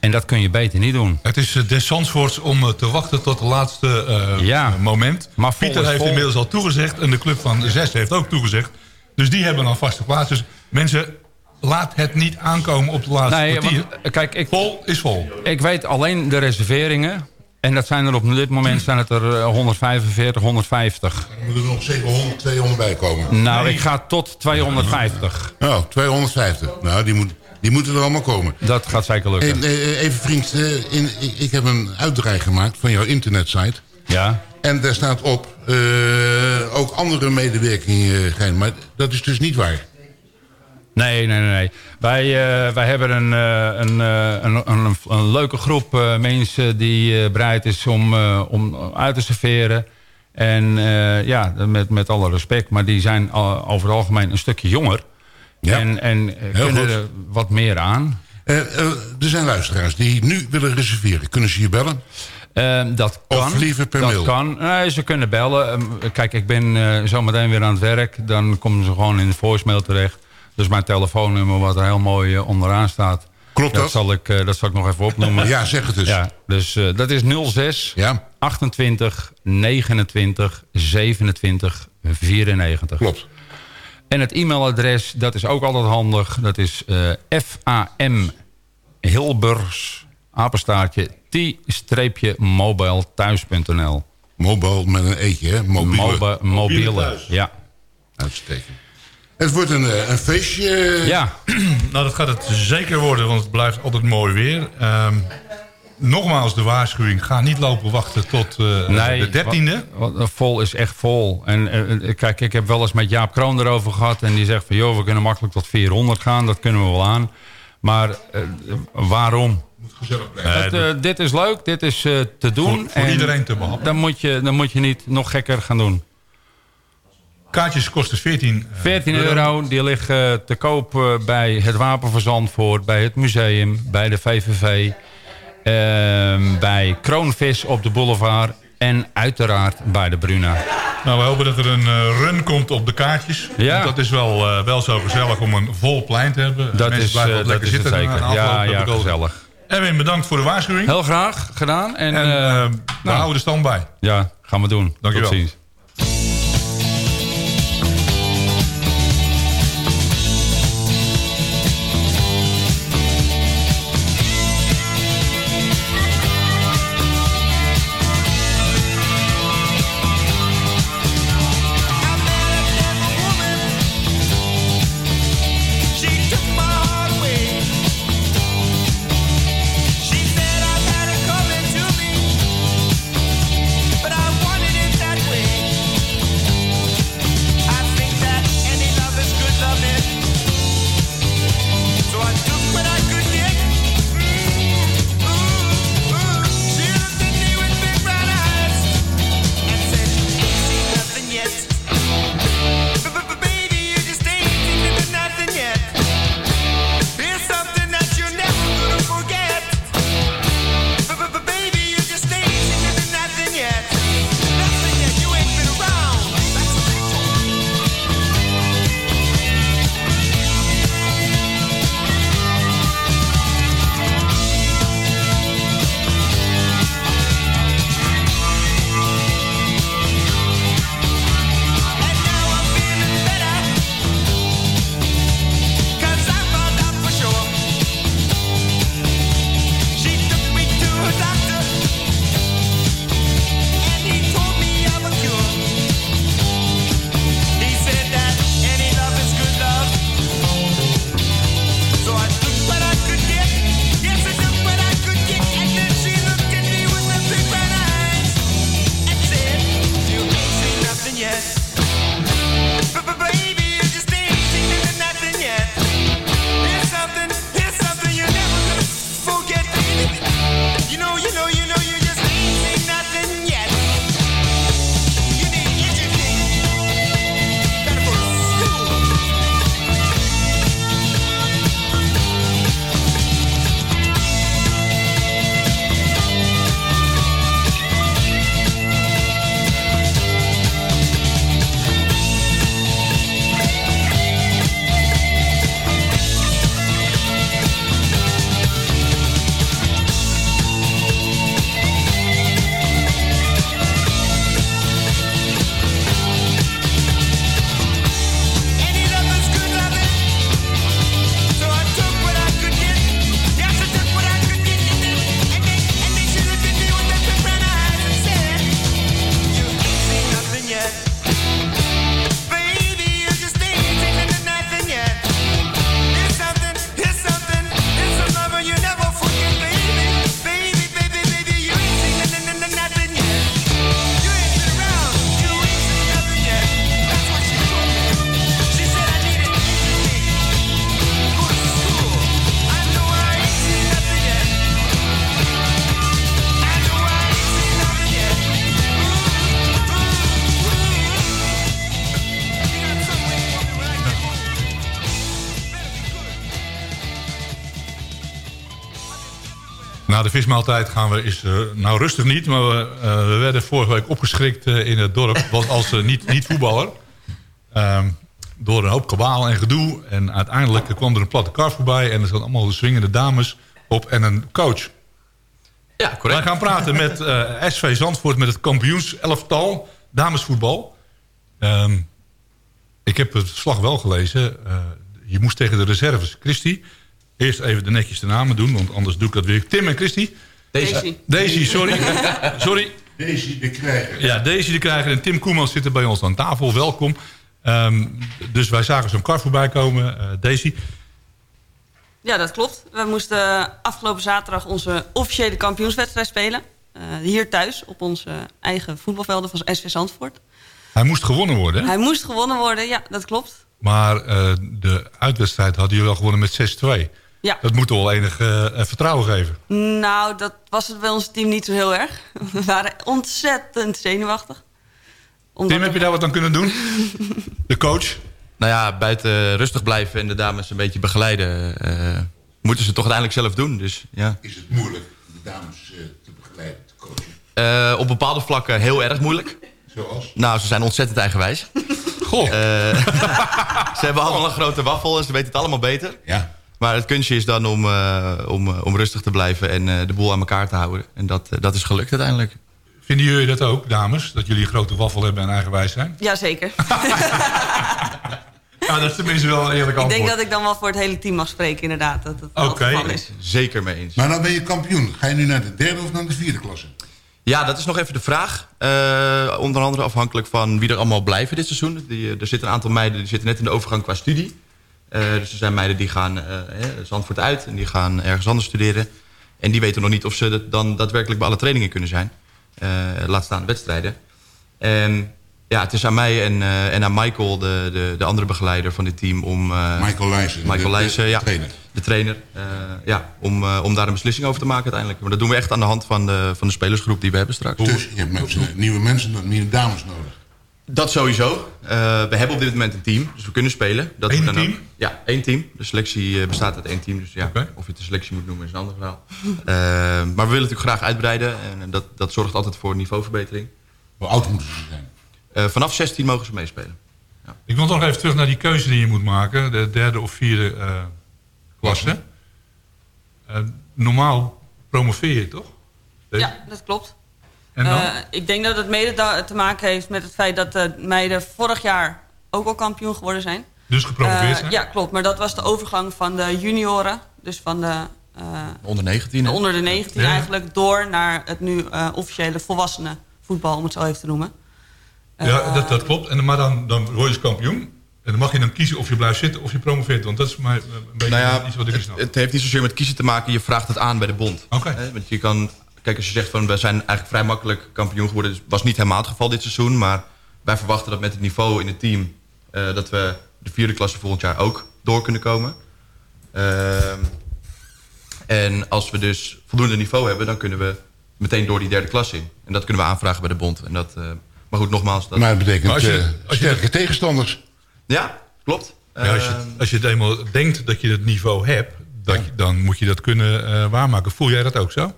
Speaker 6: En dat kun je beter niet doen.
Speaker 3: Het is uh, des Zandvoorts om uh, te wachten tot het laatste uh,
Speaker 6: Ja.
Speaker 3: moment.
Speaker 6: Maar
Speaker 3: Pieter heeft
Speaker 6: vol.
Speaker 3: inmiddels al toegezegd en de club van Zes heeft ook toegezegd. Dus die hebben al vaste plaats. Dus mensen, laat het niet aankomen op de laatste
Speaker 6: Nee,
Speaker 3: kwartier.
Speaker 6: want, kijk, ik,
Speaker 3: vol is vol.
Speaker 6: Ik weet alleen de reserveringen. En dat zijn er op dit moment zijn het er eh, 145, 150.
Speaker 4: Er moeten er nog 700, 200 bij komen.
Speaker 6: Nou, ik ga tot 250.
Speaker 4: Oh, 250. Nou, die moet, Die moeten er allemaal komen.
Speaker 6: Dat gaat zeker lukken.
Speaker 4: En, eh, even vriend, eh, in, ik, heb een uitdraai gemaakt van jouw internetsite.
Speaker 6: Ja.
Speaker 4: En daar staat op, eh, ook andere medewerking, eh, Gein. Maar dat is dus niet waar.
Speaker 6: Nee, nee, nee. Wij, eh, wij hebben een, eh, een, eh, een, een, een leuke groep eh, mensen die eh, bereid is om, eh, om uit te serveren. En eh, ja, met, met alle respect. Maar die zijn al- over het algemeen een stukje jonger. En, en eh, kunnen
Speaker 4: goed.
Speaker 6: er wat meer aan.
Speaker 4: Eh, eh, er zijn luisteraars die nu willen reserveren. Kunnen ze je bellen?
Speaker 6: Ehm, dat kan.
Speaker 4: Of liever per
Speaker 6: dat
Speaker 4: mail?
Speaker 6: kan. Nee, ze kunnen bellen. Ehm, kijk, ik ben eh, zometeen weer aan het werk. Dan komen ze gewoon in de voicemail terecht. Dus mijn telefoonnummer, wat er heel mooi onderaan staat.
Speaker 4: Klopt dat?
Speaker 6: Zal ik, dat zal ik nog even opnoemen.
Speaker 4: Ja, zeg het eens.
Speaker 6: Ja, dus dat is 06
Speaker 4: Ja.
Speaker 6: 28 29 27 94.
Speaker 4: Klopt.
Speaker 6: En het e-mailadres, dat is ook altijd handig. Dat is eh FAM Hilbers, apenstaartje, t-mobilethuis.nl.
Speaker 4: Mobile met een eetje, hè? Mobiele.
Speaker 6: Mobi- mobiele, ja.
Speaker 4: Uitstekend. Het wordt een, eh, een feestje.
Speaker 6: Ja.
Speaker 3: nou, dat gaat het zeker worden, want het blijft altijd mooi weer. Ehm, nogmaals de waarschuwing, ga niet lopen wachten tot eh, de dertiende.
Speaker 6: wa- wa- Vol is echt vol. En eh, eh, kijk, ik heb wel eens met Jaap Kroon erover gehad. En die zegt van, joh, we kunnen makkelijk tot 400 gaan. Dat kunnen we wel aan. Maar waarom? Het, eh, dit is leuk, dit is eh, te doen.
Speaker 3: Voor- voor
Speaker 6: En
Speaker 3: iedereen te behappen.
Speaker 6: Dan moet, je, dan moet je niet nog gekker gaan doen.
Speaker 3: Kaartjes kosten 14 eh,
Speaker 6: 14 euro, die liggen te koop bij het Wapen van Zandvoort, bij het museum, bij de VVV, bij Kroonvis op de boulevard en uiteraard bij de Bruna.
Speaker 3: Nou, we hopen dat er een eh, run komt op de kaartjes.
Speaker 6: Ja.
Speaker 3: Want Dat is wel, eh, wel zo gezellig om een vol plein te hebben.
Speaker 6: Dat
Speaker 3: Mensen
Speaker 6: is,
Speaker 3: blijven
Speaker 6: eh, dat
Speaker 3: lekker
Speaker 6: is het
Speaker 3: zitten.
Speaker 6: zeker. Ja, ja, gezellig.
Speaker 3: Erwin, bedankt voor de waarschuwing.
Speaker 6: Heel graag gedaan. En,
Speaker 3: En, we
Speaker 6: nou,
Speaker 3: houden de stand bij.
Speaker 6: Ja, gaan we doen.
Speaker 3: Dankjewel.
Speaker 6: Tot ziens.
Speaker 3: Na de vismaaltijd gaan we, is, eh, nou rustig niet, maar we, eh, we werden vorige week opgeschrikt eh, in het dorp. Was als niet, niet voetballer. Ehm, door een hoop kabaal en gedoe. En uiteindelijk kwam er een platte kar voorbij. En er zaten allemaal swingende dames op en een coach.
Speaker 7: Ja, correct.
Speaker 3: Wij gaan praten met SV Zandvoort met het kampioenselftal damesvoetbal. Ehm, ik heb het verslag wel gelezen. Je moest tegen de reserves. Christy, eerst even de netjes de namen doen, want anders doe ik dat weer. Tim en Christy.
Speaker 8: Daisy.
Speaker 3: Daisy, sorry. sorry.
Speaker 4: Daisy de Krijger.
Speaker 3: Ja, Daisy de Krijger en Tim Koemans zitten bij ons aan tafel. Welkom. Ehm, dus wij zagen zo'n kar voorbij komen. Eh, Daisy,
Speaker 8: Ja, dat klopt. We moesten afgelopen zaterdag onze officiële kampioenswedstrijd spelen. Eh, hier thuis, op onze eigen voetbalvelden van SV Zandvoort.
Speaker 3: hij moest gewonnen worden. hè?
Speaker 8: Hij moest gewonnen worden, ja, dat klopt.
Speaker 3: Maar eh, de uitwedstrijd hadden jullie al gewonnen met 6-2.
Speaker 8: Ja.
Speaker 3: Dat moet toch wel enig eh, vertrouwen geven.
Speaker 8: Nou, dat was het bij ons team niet zo heel erg. We waren ontzettend zenuwachtig. Omdat
Speaker 3: Tim, heb je daar wat aan kunnen doen? De coach?
Speaker 7: Nou ja, buiten rustig blijven en de dames een beetje begeleiden... eh, moeten ze toch uiteindelijk zelf doen. Dus, ja.
Speaker 4: Is het moeilijk om de dames eh, te begeleiden, te coachen?
Speaker 7: Eh, op bepaalde vlakken heel erg moeilijk.
Speaker 4: Zoals?
Speaker 7: Nou, ze zijn ontzettend eigenwijs.
Speaker 3: Goh.
Speaker 7: ze hebben allemaal een grote waffel en ze weten het allemaal beter.
Speaker 4: Ja.
Speaker 7: Maar het kunstje is dan om, eh, om, eh, om rustig te blijven en eh, de boel aan elkaar te houden. En dat, dat is gelukt uiteindelijk.
Speaker 3: Vinden jullie dat ook, dames? Dat jullie een grote waffel hebben en eigenwijs zijn?
Speaker 8: Jazeker.
Speaker 3: Ja, dat is tenminste wel een eerlijk
Speaker 8: ik
Speaker 3: antwoord.
Speaker 8: denk dat ik dan wel voor het hele team mag spreken, inderdaad. Dat het wel geval is.
Speaker 7: Zeker mee eens.
Speaker 4: Maar nou ben je kampioen. Ga je nu naar de derde of naar de vierde klasse?
Speaker 7: Ja, dat is nog even de vraag. Eh, onder andere afhankelijk van wie er allemaal blijven dit seizoen. Die, er zitten een aantal meiden die zitten net in de overgang qua studie. Eh, dus er zijn meiden die gaan eh, hè, Zandvoort uit en die gaan ergens anders studeren. En die weten nog niet of ze dan daadwerkelijk bij alle trainingen kunnen zijn. Eh, laat staan wedstrijden. En ja, het is aan mij en, en aan Michael, de, de, de andere begeleider van dit team, om...
Speaker 4: Michael Leijzen,
Speaker 7: Michael
Speaker 4: de- de
Speaker 7: ja.
Speaker 4: trainer.
Speaker 7: De trainer. ja, om, om daar een beslissing over te maken uiteindelijk. Maar dat doen we echt aan de hand van de, van de spelersgroep die we hebben straks.
Speaker 4: Dus je hebt mensen, nieuwe mensen, nieuwe dames nodig.
Speaker 7: Dat sowieso. Eh, we hebben op dit moment een team, dus we kunnen spelen. Dat
Speaker 3: Eén
Speaker 7: dan
Speaker 3: team?
Speaker 7: Ook, ja, één team. De selectie eh, bestaat uit één team. Dus ja, of je het een selectie moet noemen is een ander verhaal. Eh, maar we willen natuurlijk graag uitbreiden. En dat, dat zorgt altijd voor niveauverbetering.
Speaker 4: Hoe oud moeten ze zijn?
Speaker 7: Eh, vanaf 16 mogen ze meespelen.
Speaker 3: Ik wil nog even terug naar die keuze die je moet maken. De derde of vierde eh, klasse. Normaal promoveer je toch?
Speaker 8: Ja, dat klopt.
Speaker 3: En dan?
Speaker 8: Eh, ik denk dat het mede te maken heeft met het feit dat de meiden vorig jaar ook al kampioen geworden zijn.
Speaker 3: Dus gepromoveerd
Speaker 8: Eh,
Speaker 3: zijn?
Speaker 8: Ja, klopt. Maar dat was de overgang van de junioren, dus van de, eh,
Speaker 7: Onder 19.
Speaker 8: de onder de 19
Speaker 7: Ja.
Speaker 8: eigenlijk, door naar het nu eh, officiële volwassenen voetbal, om het zo even te noemen.
Speaker 3: ja, dat, dat klopt. En, maar dan, dan word je dus kampioen. En dan mag je dan kiezen of je blijft zitten of je promoveert. Want dat is maar een beetje
Speaker 7: Nou ja,
Speaker 3: iets wat ik
Speaker 7: het,
Speaker 3: snap.
Speaker 7: het heeft niet zozeer met kiezen te maken. Je vraagt het aan bij de bond. Hè, Want je kan, kijk, als je zegt van we zijn eigenlijk vrij makkelijk kampioen geworden. Dat was niet helemaal het geval dit seizoen. Maar wij verwachten dat met het niveau in het team. eh, dat we de vierde klasse volgend jaar ook door kunnen komen. Ehm, en als we dus voldoende niveau hebben, dan kunnen we meteen door die derde klasse in. En dat kunnen we aanvragen bij de bond. En dat, eh, maar goed, nogmaals. Dat...
Speaker 4: Maar het betekent
Speaker 3: Maar als je-
Speaker 4: eh,
Speaker 3: als je
Speaker 4: sterke tegenstanders.
Speaker 7: Ja, klopt.
Speaker 3: Ja, als, je,
Speaker 7: Ehm,
Speaker 3: als je het eenmaal denkt dat je het niveau hebt, dat je- dan moet je dat kunnen eh, waarmaken. Voel jij dat ook zo?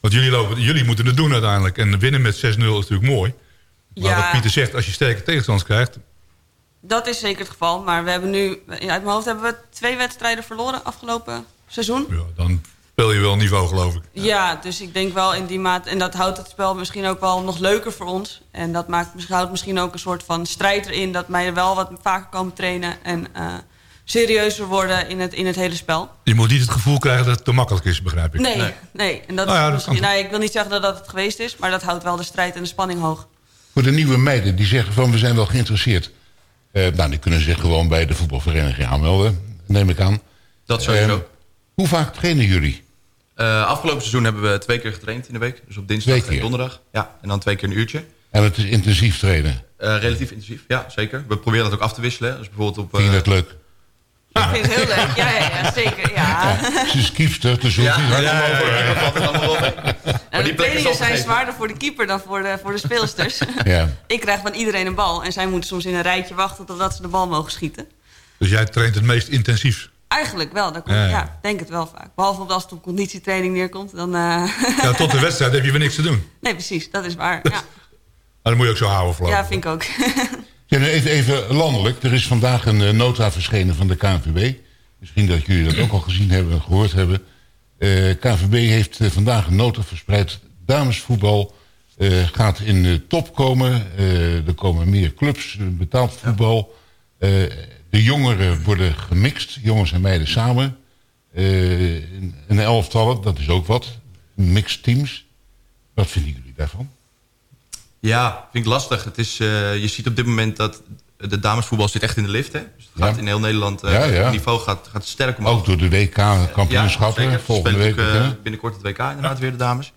Speaker 3: Want jullie, lopen, jullie moeten het doen uiteindelijk. En winnen met 6-0 is natuurlijk mooi. Maar
Speaker 8: Ja.
Speaker 3: wat Pieter zegt, als je sterke tegenstanders krijgt...
Speaker 8: Dat is zeker het geval, maar we hebben nu, uit mijn hoofd hebben we twee wedstrijden verloren afgelopen seizoen.
Speaker 3: Ja, dan speel je wel niveau, geloof ik.
Speaker 8: Ja, dus ik denk wel in die maat. En dat houdt het spel misschien ook wel nog leuker voor ons. En dat maakt, misschien- houdt misschien ook een soort van strijd erin. Dat meiden wel wat vaker komen trainen. En eh, serieuzer worden in het, in het hele spel.
Speaker 3: Je moet niet het gevoel krijgen dat het te makkelijk is, begrijp ik.
Speaker 8: Nee, nee. En dat
Speaker 3: Nou ja, dat
Speaker 8: nou, ik wil niet zeggen dat dat het geweest is. Maar dat houdt wel de strijd en de spanning hoog.
Speaker 4: Voor de nieuwe meiden die zeggen van we zijn wel geïnteresseerd. Eh, nou, die kunnen zich gewoon bij de voetbalvereniging aanmelden, neem ik aan.
Speaker 7: Dat sowieso.
Speaker 4: Eh, hoe vaak trainen jullie?
Speaker 7: Eh, afgelopen seizoen hebben we twee keer getraind in de week. Dus op dinsdag en donderdag. Ja, en dan twee keer een uurtje.
Speaker 4: En het is intensief trainen.
Speaker 7: Eh, relatief intensief, ja, zeker. We proberen dat ook af te wisselen. Dus bijvoorbeeld op...
Speaker 4: Vind je dat leuk?
Speaker 8: Ik vind het heel leuk. Ja, ja, ja zeker. Ja.
Speaker 4: Ze is kiepster, dus hoeft niet hard
Speaker 7: dat mee.
Speaker 8: Nou,
Speaker 7: Maar die
Speaker 8: de trainingen zijn zwaarder voor de keeper dan voor de, voor de speelsters.
Speaker 4: Ja.
Speaker 8: ik krijg van iedereen een bal. En zij moeten soms in een rijtje wachten totdat ze de bal mogen schieten.
Speaker 3: Dus jij traint het meest intensief.
Speaker 8: Eigenlijk wel. Dat komt,
Speaker 3: Ja,
Speaker 8: ja, ik denk het wel vaak. Behalve als het op conditietraining neerkomt. Dan, eh,
Speaker 3: Ja, tot de wedstrijd heb je weer niks te doen.
Speaker 8: nee, precies. Dat is waar. Ja,
Speaker 3: Maar dan moet je ook zo houden, Flo.
Speaker 8: ja vind ik ook.
Speaker 4: Ja, even, even landelijk. Er is vandaag een eh, nota verschenen van de KNVB. Misschien dat jullie dat ook al gezien hebben en gehoord hebben. Eh KNVB heeft eh, vandaag een nota verspreid. Damesvoetbal gaat in de top komen. Er komen meer clubs, betaald voetbal. De jongeren worden gemixt, jongens en meiden samen. Een elftallen, dat is ook wat. Mixed teams. Wat vinden jullie daarvan?
Speaker 7: Ja, vind ik lastig. Het is, eh, je ziet op dit moment dat de damesvoetbal zit echt in de lift. Hè? Dus het
Speaker 4: Ja.
Speaker 7: gaat in heel Nederland, eh,
Speaker 4: Ja, ja.
Speaker 7: het niveau gaat, gaat sterk omhoog.
Speaker 4: Ook door de WK-kampioenschappen volgende week.
Speaker 7: spelen ook, eh, binnenkort het WK inderdaad weer de dames.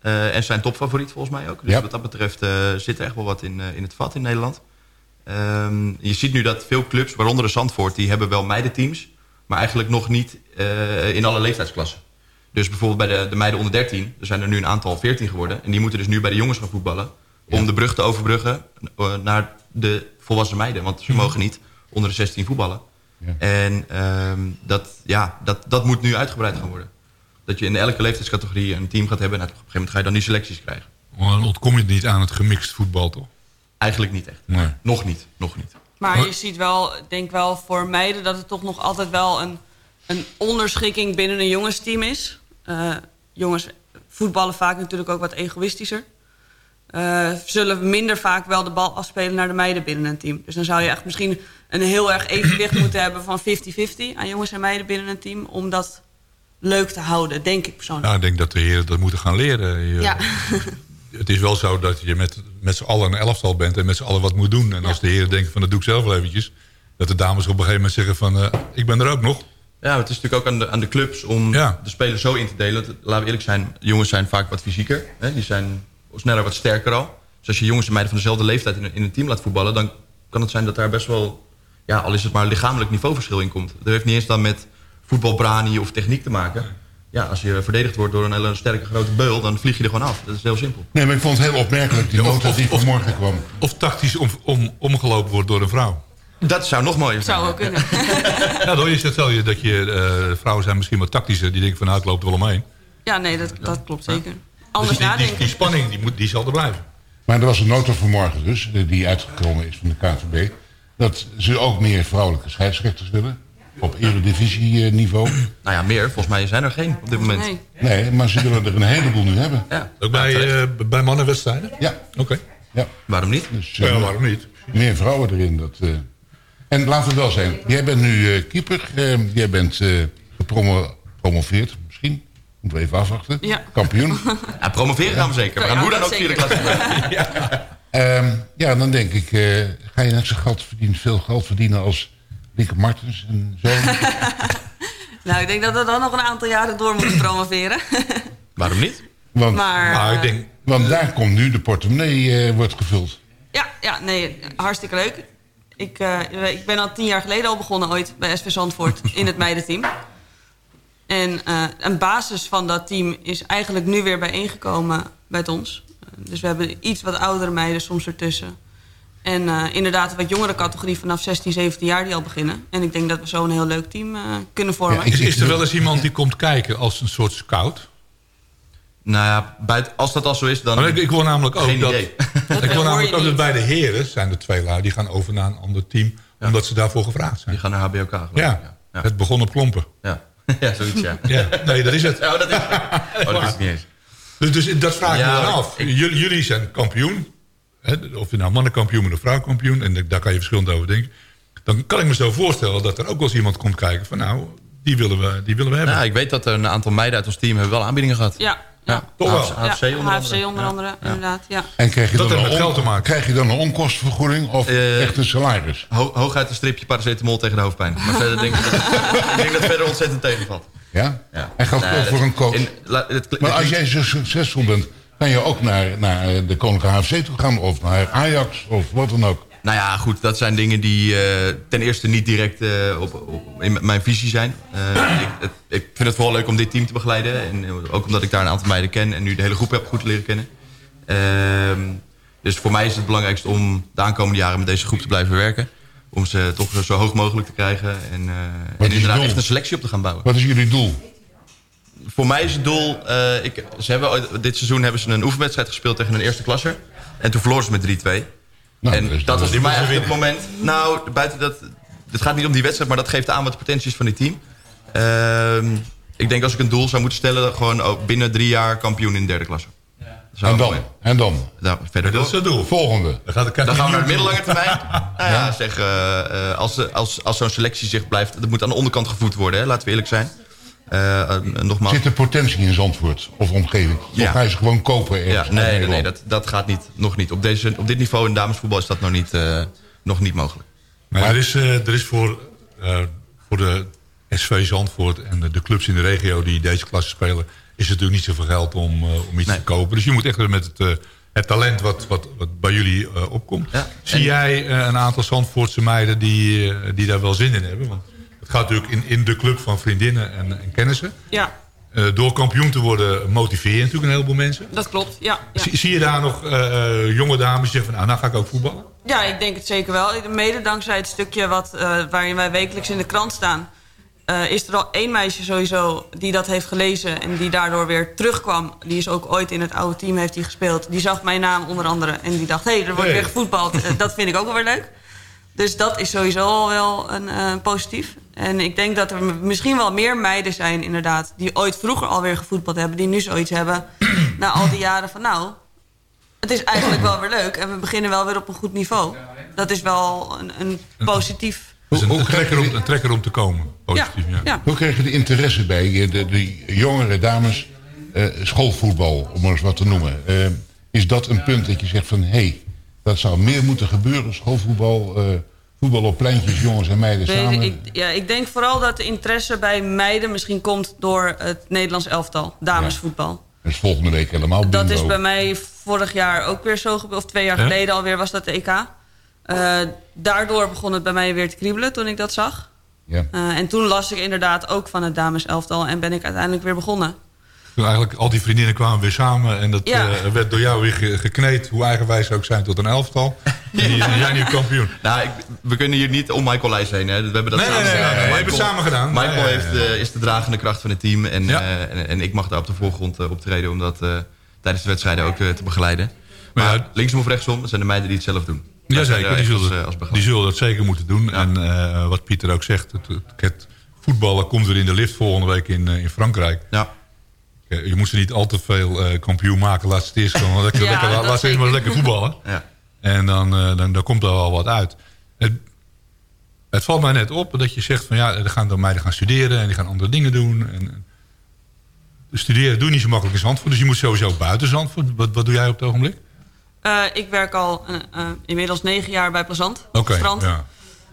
Speaker 7: Eh, en zijn topfavoriet volgens mij ook. Dus
Speaker 4: Ja.
Speaker 7: wat dat betreft eh, zit er echt wel wat in, eh, in het vat in Nederland. Ehm, je ziet nu dat veel clubs, waaronder de Zandvoort... die hebben wel meidenteams... maar eigenlijk nog niet eh, in alle leeftijdsklassen. Dus bijvoorbeeld bij de, de meiden onder 13... er zijn er nu een aantal 14 geworden... en die moeten dus nu bij de jongens gaan voetballen... om de brug te overbruggen eh, naar de volwassen meiden. Want ze mogen niet onder de 16 voetballen. En ehm, dat, ja, dat, dat moet nu uitgebreid gaan worden. Dat je in elke leeftijdscategorie een team gaat hebben... en op een gegeven moment ga je dan die selecties krijgen.
Speaker 3: Maar dan ontkom je niet aan het gemixt voetbal, toch?
Speaker 7: Eigenlijk niet echt.
Speaker 3: Nee.
Speaker 7: Nog niet, nog niet.
Speaker 8: Maar je ziet wel, ik denk wel voor meiden dat het toch nog altijd wel een, een onderschikking binnen een jongensteam is. Eh, jongens voetballen vaak natuurlijk ook wat egoïstischer. Eh, zullen minder vaak wel de bal afspelen naar de meiden binnen een team. Dus dan zou je echt misschien een heel erg evenwicht moeten hebben van 50-50 aan jongens en meiden binnen een team. Om dat leuk te houden, denk ik persoonlijk.
Speaker 3: Nou, ik denk dat de heren dat moeten gaan leren. Je-
Speaker 8: Ja.
Speaker 3: Het is wel zo dat je met, met z'n allen een elftal bent... en met z'n allen wat moet doen. En als de heren denken van dat doe ik zelf wel eventjes... dat de dames op een gegeven moment zeggen van... eh, ik ben er ook nog.
Speaker 7: Ja, het is natuurlijk ook aan de, aan de clubs om de spelers zo in te delen. Dat- Laten we eerlijk zijn, jongens zijn vaak wat fysieker. Hè? Die zijn sneller wat sterker al. Dus als je jongens en meiden van dezelfde leeftijd in een, in een team laat voetballen... dan kan het zijn dat daar best wel, ja, al is het maar lichamelijk niveauverschil in komt. Dat heeft niet eens dan met voetbalbrani of techniek te maken. Ja, als je verdedigd wordt door een hele sterke grote beul... dan vlieg je er gewoon af. Dat is heel simpel.
Speaker 4: Nee, maar ik vond het heel opmerkelijk, die nota die vanmorgen kwam.
Speaker 3: Of tactisch om, om, omgelopen wordt door een vrouw.
Speaker 7: Dat zou nog mooier
Speaker 8: zijn. Zou ook kunnen.
Speaker 3: Ja, dan je zegt wel je dat je eh, vrouwen zijn misschien wat tactischer. Die denken van nou, ik loop er wel omheen.
Speaker 8: Ja, nee, dat, dat klopt zeker. Anders
Speaker 3: Dus die, die,
Speaker 8: nadenken.
Speaker 3: die spanning die, moet, die zal er blijven.
Speaker 4: Maar er was een nota vanmorgen dus, eh, die uitgekomen is van de KNVB... dat ze ook meer vrouwelijke scheidsrechters willen. Op eredivisieniveau.
Speaker 7: Nou ja, meer. Volgens mij zijn er geen op dit moment.
Speaker 8: Nee.
Speaker 4: Nee, maar ze willen er een heleboel nu hebben.
Speaker 7: Ja.
Speaker 3: Ook bij, eh, bij mannenwedstrijden?
Speaker 4: Ja.
Speaker 3: Oké.
Speaker 4: Ja.
Speaker 7: Waarom niet?
Speaker 4: Dus,
Speaker 3: Ja,
Speaker 4: eh,
Speaker 3: waarom niet?
Speaker 4: Meer vrouwen erin. Dat, eh. En laten we wel zijn, jij bent nu eh, keeper. jij bent eh, gepromoveerd. Moeten we even afwachten.
Speaker 8: Ja.
Speaker 4: Kampioen.
Speaker 7: Ja, promoveren gaan we zeker. We gaan
Speaker 8: Ja,
Speaker 7: hoe dan
Speaker 8: dat
Speaker 7: ook vierde
Speaker 8: zeker.
Speaker 7: klasse.
Speaker 4: Ehm, ja, dan denk ik, eh, ga je net zo geld verdienen, veel geld verdienen als Lieke Martens en zo?
Speaker 8: Nou, ik denk dat we dan nog een aantal jaren door moeten promoveren.
Speaker 7: Waarom niet?
Speaker 4: Want,
Speaker 8: Maar, Nou, ik
Speaker 3: denk...
Speaker 4: want daar komt nu de portemonnee eh, wordt gevuld.
Speaker 8: Ja, ja, nee, hartstikke leuk. Ik, eh, ik ben al tien jaar geleden al begonnen ooit bij SV Zandvoort in het meidenteam. En eh, een basis van dat team is eigenlijk nu weer bijeengekomen bij ons. Eh, dus we hebben iets wat oudere meiden soms ertussen. En eh, inderdaad een wat jongere categorie vanaf 16, 17 jaar die al beginnen. En ik denk dat we zo een heel leuk team eh, kunnen vormen.
Speaker 3: Is, is er wel eens iemand die komt kijken als een soort scout?
Speaker 7: Nou ja, buiten, als dat al zo is, dan...
Speaker 3: Maar ik, ik wil namelijk ook
Speaker 7: Geen
Speaker 3: dat...
Speaker 7: idee.
Speaker 3: ik wil namelijk ook dat bij de heren zijn er twee lui die gaan over naar een ander team. Omdat ze daarvoor gevraagd zijn.
Speaker 7: Die gaan naar HBOK. ik,
Speaker 3: Ja, het begon op klompen.
Speaker 7: Ja. ja, zoiets ja.
Speaker 3: Ja, nee, dat is het.
Speaker 7: Oh, dat is het. Oh, dat is het niet eens.
Speaker 3: Dus, dus dat vraag ik
Speaker 7: Ja,
Speaker 3: me dan
Speaker 7: ik-
Speaker 3: af. Jullie, jullie zijn kampioen. Hè, of je nou mannenkampioen bent of vrouwkampioen. En daar kan je verschillend over denken. Dan kan ik me zo voorstellen dat er ook wel eens iemand komt kijken. Van nou, die willen we, die willen we hebben.
Speaker 7: Nou, ik weet dat er een aantal meiden uit ons team hebben wel aanbiedingen gehad.
Speaker 8: Ja,
Speaker 7: Ja,
Speaker 3: Toch wel?
Speaker 7: HFC, onder
Speaker 8: HFC
Speaker 7: andere.
Speaker 8: onder andere, inderdaad. Ja.
Speaker 4: En krijg je,
Speaker 3: Dat
Speaker 4: dan een
Speaker 3: met geld te maken.
Speaker 4: krijg je dan een onkostenvergoeding of
Speaker 7: Eh,
Speaker 4: echt een salaris?
Speaker 7: Ho hooguit een stripje paracetamol tegen de hoofdpijn. Maar verder denk ik, dat, ik denk dat het verder ontzettend tegenvalt.
Speaker 4: Ja?
Speaker 7: Ja.
Speaker 4: En gaat
Speaker 7: dat-
Speaker 4: voor een coach?
Speaker 7: in- la- het kli-
Speaker 4: Maar als jij zo succesvol bent, kan je ook naar, naar de Koninklijke HFC toe gaan... of naar Ajax of wat dan ook.
Speaker 7: Nou ja, goed, dat zijn dingen die eh, ten eerste niet direct eh, op, op- in mijn visie zijn. Eh, ik, het- ik vind het vooral leuk om dit team te begeleiden. En ook omdat ik daar een aantal meiden ken en nu de hele groep heb goed leren kennen. Ehm, dus voor mij is het belangrijkste om de aankomende jaren met deze groep te blijven werken. Om ze toch zo hoog mogelijk te krijgen. En, en
Speaker 4: je
Speaker 7: inderdaad echt een selectie op te gaan bouwen.
Speaker 4: Wat is jullie doel?
Speaker 7: Voor mij is het doel... ik, ze hebben, dit seizoen hebben ze een oefenwedstrijd gespeeld tegen een eerste klasser. En toen verloren ze met 3-2.
Speaker 4: Nou,
Speaker 7: en
Speaker 4: dus
Speaker 7: dat was
Speaker 4: die
Speaker 7: voor mij eigenlijk het moment... Nou, buiten dat... Het gaat niet om die wedstrijd, maar dat geeft aan wat de potentie is van die team. Ehm, ik denk als ik een doel zou moeten stellen... gewoon ook binnen drie jaar kampioen in de derde klasse.
Speaker 4: En dan? En dan?
Speaker 7: Nou, verder
Speaker 3: Dat is het doel.
Speaker 4: Volgende.
Speaker 3: Dan, gaat de
Speaker 7: Dan gaan we naar de middellange termijn. Nou ja, zeg, eh, eh, als, als, als zo'n selectie zich blijft... dat moet aan de onderkant gevoed worden, hè, laten we eerlijk zijn. Eh, eh, nogmaals.
Speaker 4: Zit er potentie in Zandvoort of omgeving? Of
Speaker 7: Ja.
Speaker 4: ga je ze gewoon kopen ergens
Speaker 7: Ja, nee, nee, dat, dat gaat niet, nog niet. Op, deze, op dit niveau in damesvoetbal is dat nog niet, eh, nog niet mogelijk.
Speaker 3: Maar er is, eh, er is voor, eh, voor de SV Zandvoort en de, de clubs in de regio die deze klasse spelen... is er natuurlijk niet zoveel geld om, eh, om iets te kopen. Dus je moet echt met het, eh, het talent wat, wat, wat bij jullie eh, opkomt. Zie
Speaker 7: en-
Speaker 3: jij eh, een aantal Zandvoortse meiden die, die daar wel zin in hebben? Want het gaat natuurlijk in, in de club van vriendinnen en, en kennissen.
Speaker 8: Ja,
Speaker 3: Eh, door kampioen te worden motiveer je natuurlijk een heleboel mensen.
Speaker 8: dat klopt. Ja, ja.
Speaker 3: Zie, zie je daar nog eh, eh, jonge dames die zeggen van... nou, nou ga ik ook voetballen?
Speaker 8: Ja, ik denk het zeker wel. Mede dankzij het stukje wat, waarin wij wekelijks in de krant staan... is er al één meisje sowieso die dat heeft gelezen... en die daardoor weer terugkwam. Die is ook ooit in het oude team heeft die gespeeld. Die zag mijn naam onder andere en die dacht... hé, hey, er wordt
Speaker 3: Hey.
Speaker 8: weer gevoetbald. Dat vind ik ook wel weer leuk. Dus dat is sowieso al wel een eh, positief. En ik denk dat er misschien wel meer meiden zijn inderdaad... die ooit vroeger alweer gevoetbald hebben... die nu zoiets hebben na al die jaren van... nou, het is eigenlijk wel weer leuk. En we beginnen wel weer op een goed niveau. Dat is wel een, een positief...
Speaker 3: Dus een, een, trekker om, een trekker om te komen. Positief, ja.
Speaker 8: ja.
Speaker 4: Hoe krijg je de interesse bij eh, de, de jongere dames eh, schoolvoetbal, om maar eens wat te noemen? Is dat een punt dat je zegt van... hé, hey, dat zou meer moeten gebeuren, schoolvoetbal... eh, voetbal op pleintjes, jongens en meiden samen?
Speaker 8: ik, ja, ik denk vooral dat de interesse bij meiden misschien komt... door het Nederlands elftal, damesvoetbal.
Speaker 4: Dat is volgende week helemaal bingo.
Speaker 8: Dat is bij mij vorig jaar ook weer zo gebeurd. Of twee jaar
Speaker 4: Ja?
Speaker 8: geleden alweer was dat de EK. Eh, daardoor begon het bij mij weer te kriebelen toen ik dat zag.
Speaker 4: Ja.
Speaker 8: Eh, en toen las ik inderdaad ook van het dameselftal. En ben ik uiteindelijk weer begonnen.
Speaker 3: Toen eigenlijk al die vriendinnen kwamen weer samen. En dat
Speaker 8: Ja.
Speaker 3: eh, werd door jou weer ge- gekneed. Hoe eigenwijs ze ook zijn tot een elftal. En die- jij nu kampioen.
Speaker 7: Nou, ik, we kunnen hier niet om Michael Leijs heen. Hè. We hebben dat
Speaker 3: Nee,
Speaker 7: samen
Speaker 3: nee, nee,
Speaker 7: gedaan.
Speaker 3: nee,
Speaker 7: Michael-
Speaker 3: hebben samen gedaan.
Speaker 7: Michael
Speaker 3: Ja, ja, ja.
Speaker 7: Heeft, eh, is de dragende kracht van het team. En, eh, en, en ik mag daar op de voorgrond optreden... om dat eh, tijdens de wedstrijden ook eh, te begeleiden. Maar linksom of rechtsom, dat zijn de meiden die het zelf doen.
Speaker 3: Jazeker,
Speaker 7: er
Speaker 3: die zullen,
Speaker 7: als, als
Speaker 3: die zullen dat zeker moeten doen. En eh, wat Pieter ook zegt, het, het, het voetballen komt weer in de lift volgende week in, in Frankrijk.
Speaker 7: Ja.
Speaker 3: Je moet ze niet al te veel eh, kampioen maken. Laat ze het eerst gewoon lekker,
Speaker 8: Ja,
Speaker 3: lekker, laat ze eerst maar lekker voetballen.
Speaker 7: Ja.
Speaker 3: En dan, eh, dan, dan komt er wel wat uit. Het, het valt mij net op dat je zegt van ja, er gaan dan meiden gaan studeren en die gaan andere dingen doen. En, en studeren doe je niet zo makkelijk in Zandvoort. Dus je moet sowieso buiten Zandvoort. Wat, wat doe jij op het ogenblik?
Speaker 8: Eh, ik werk al inmiddels negen jaar bij Plazant. op
Speaker 3: Oké,
Speaker 8: het strand.
Speaker 3: ja.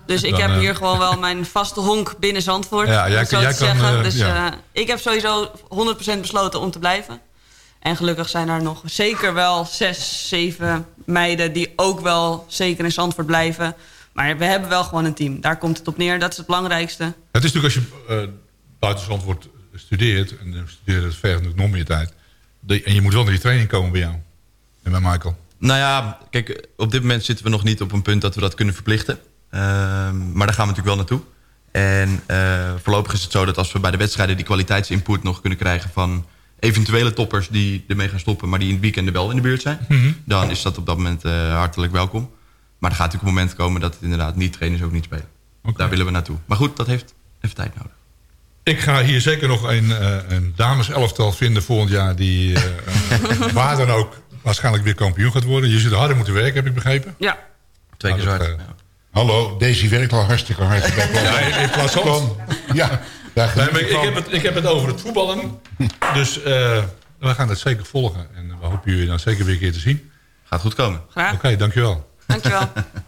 Speaker 8: Dus ik
Speaker 3: Dan,
Speaker 8: heb
Speaker 3: eh,
Speaker 8: hier gewoon wel mijn vaste honk binnen Zandvoort.
Speaker 3: Ja, jij
Speaker 8: het
Speaker 3: kan-
Speaker 8: zo
Speaker 3: jij
Speaker 8: te
Speaker 3: kan,
Speaker 8: zeggen.
Speaker 3: eh,
Speaker 8: dus
Speaker 3: ja.
Speaker 8: eh, ik heb sowieso 100% besloten om te blijven. En gelukkig zijn er nog zeker wel zes, zeven meiden... die ook wel zeker in Zandvoort blijven. Maar we hebben wel gewoon een team. Daar komt het op neer. Dat is het belangrijkste.
Speaker 3: Het is natuurlijk als je eh buiten Zandvoort studeert... en dan studeren dat vergt natuurlijk nog meer tijd... en je moet wel naar die training komen bij jou. En bij Michael.
Speaker 7: Nou ja, kijk, op dit moment zitten we nog niet op een punt dat we dat kunnen verplichten. Ehm, maar daar gaan we natuurlijk wel naartoe. En eh, voorlopig is het zo dat als we bij de wedstrijden die kwaliteitsinput nog kunnen krijgen van eventuele toppers die ermee gaan stoppen, maar die in het weekend wel in de buurt zijn,
Speaker 3: Mhm.
Speaker 7: dan is dat op dat moment eh, hartelijk welkom. Maar er gaat natuurlijk een moment komen dat het inderdaad niet trainers ook niet spelen. Daar willen we naartoe. Maar goed, dat heeft even tijd nodig.
Speaker 3: Ik ga hier zeker nog een, eh een dameselftal vinden volgend jaar... die eh, waar dan ook waarschijnlijk weer kampioen gaat worden. Je zult harder moeten werken, heb ik begrepen.
Speaker 8: Ja.
Speaker 7: Twee keer zo
Speaker 3: Nou, dat,
Speaker 7: hard.
Speaker 3: eh,
Speaker 4: Hallo, Daisy werkt al hartstikke hard.
Speaker 3: Ja, in- Plazant.
Speaker 4: Kom, Ja, daar
Speaker 3: Nee,
Speaker 4: geniet
Speaker 3: maar
Speaker 4: ik
Speaker 3: ik,
Speaker 4: van.
Speaker 3: heb het, ik heb het over het voetballen. Dus eh, we gaan het zeker volgen. En we hopen jullie dan zeker weer een keer te zien.
Speaker 7: Gaat goed komen.
Speaker 8: Graag.
Speaker 3: Oké, dankjewel.
Speaker 8: Dankjewel.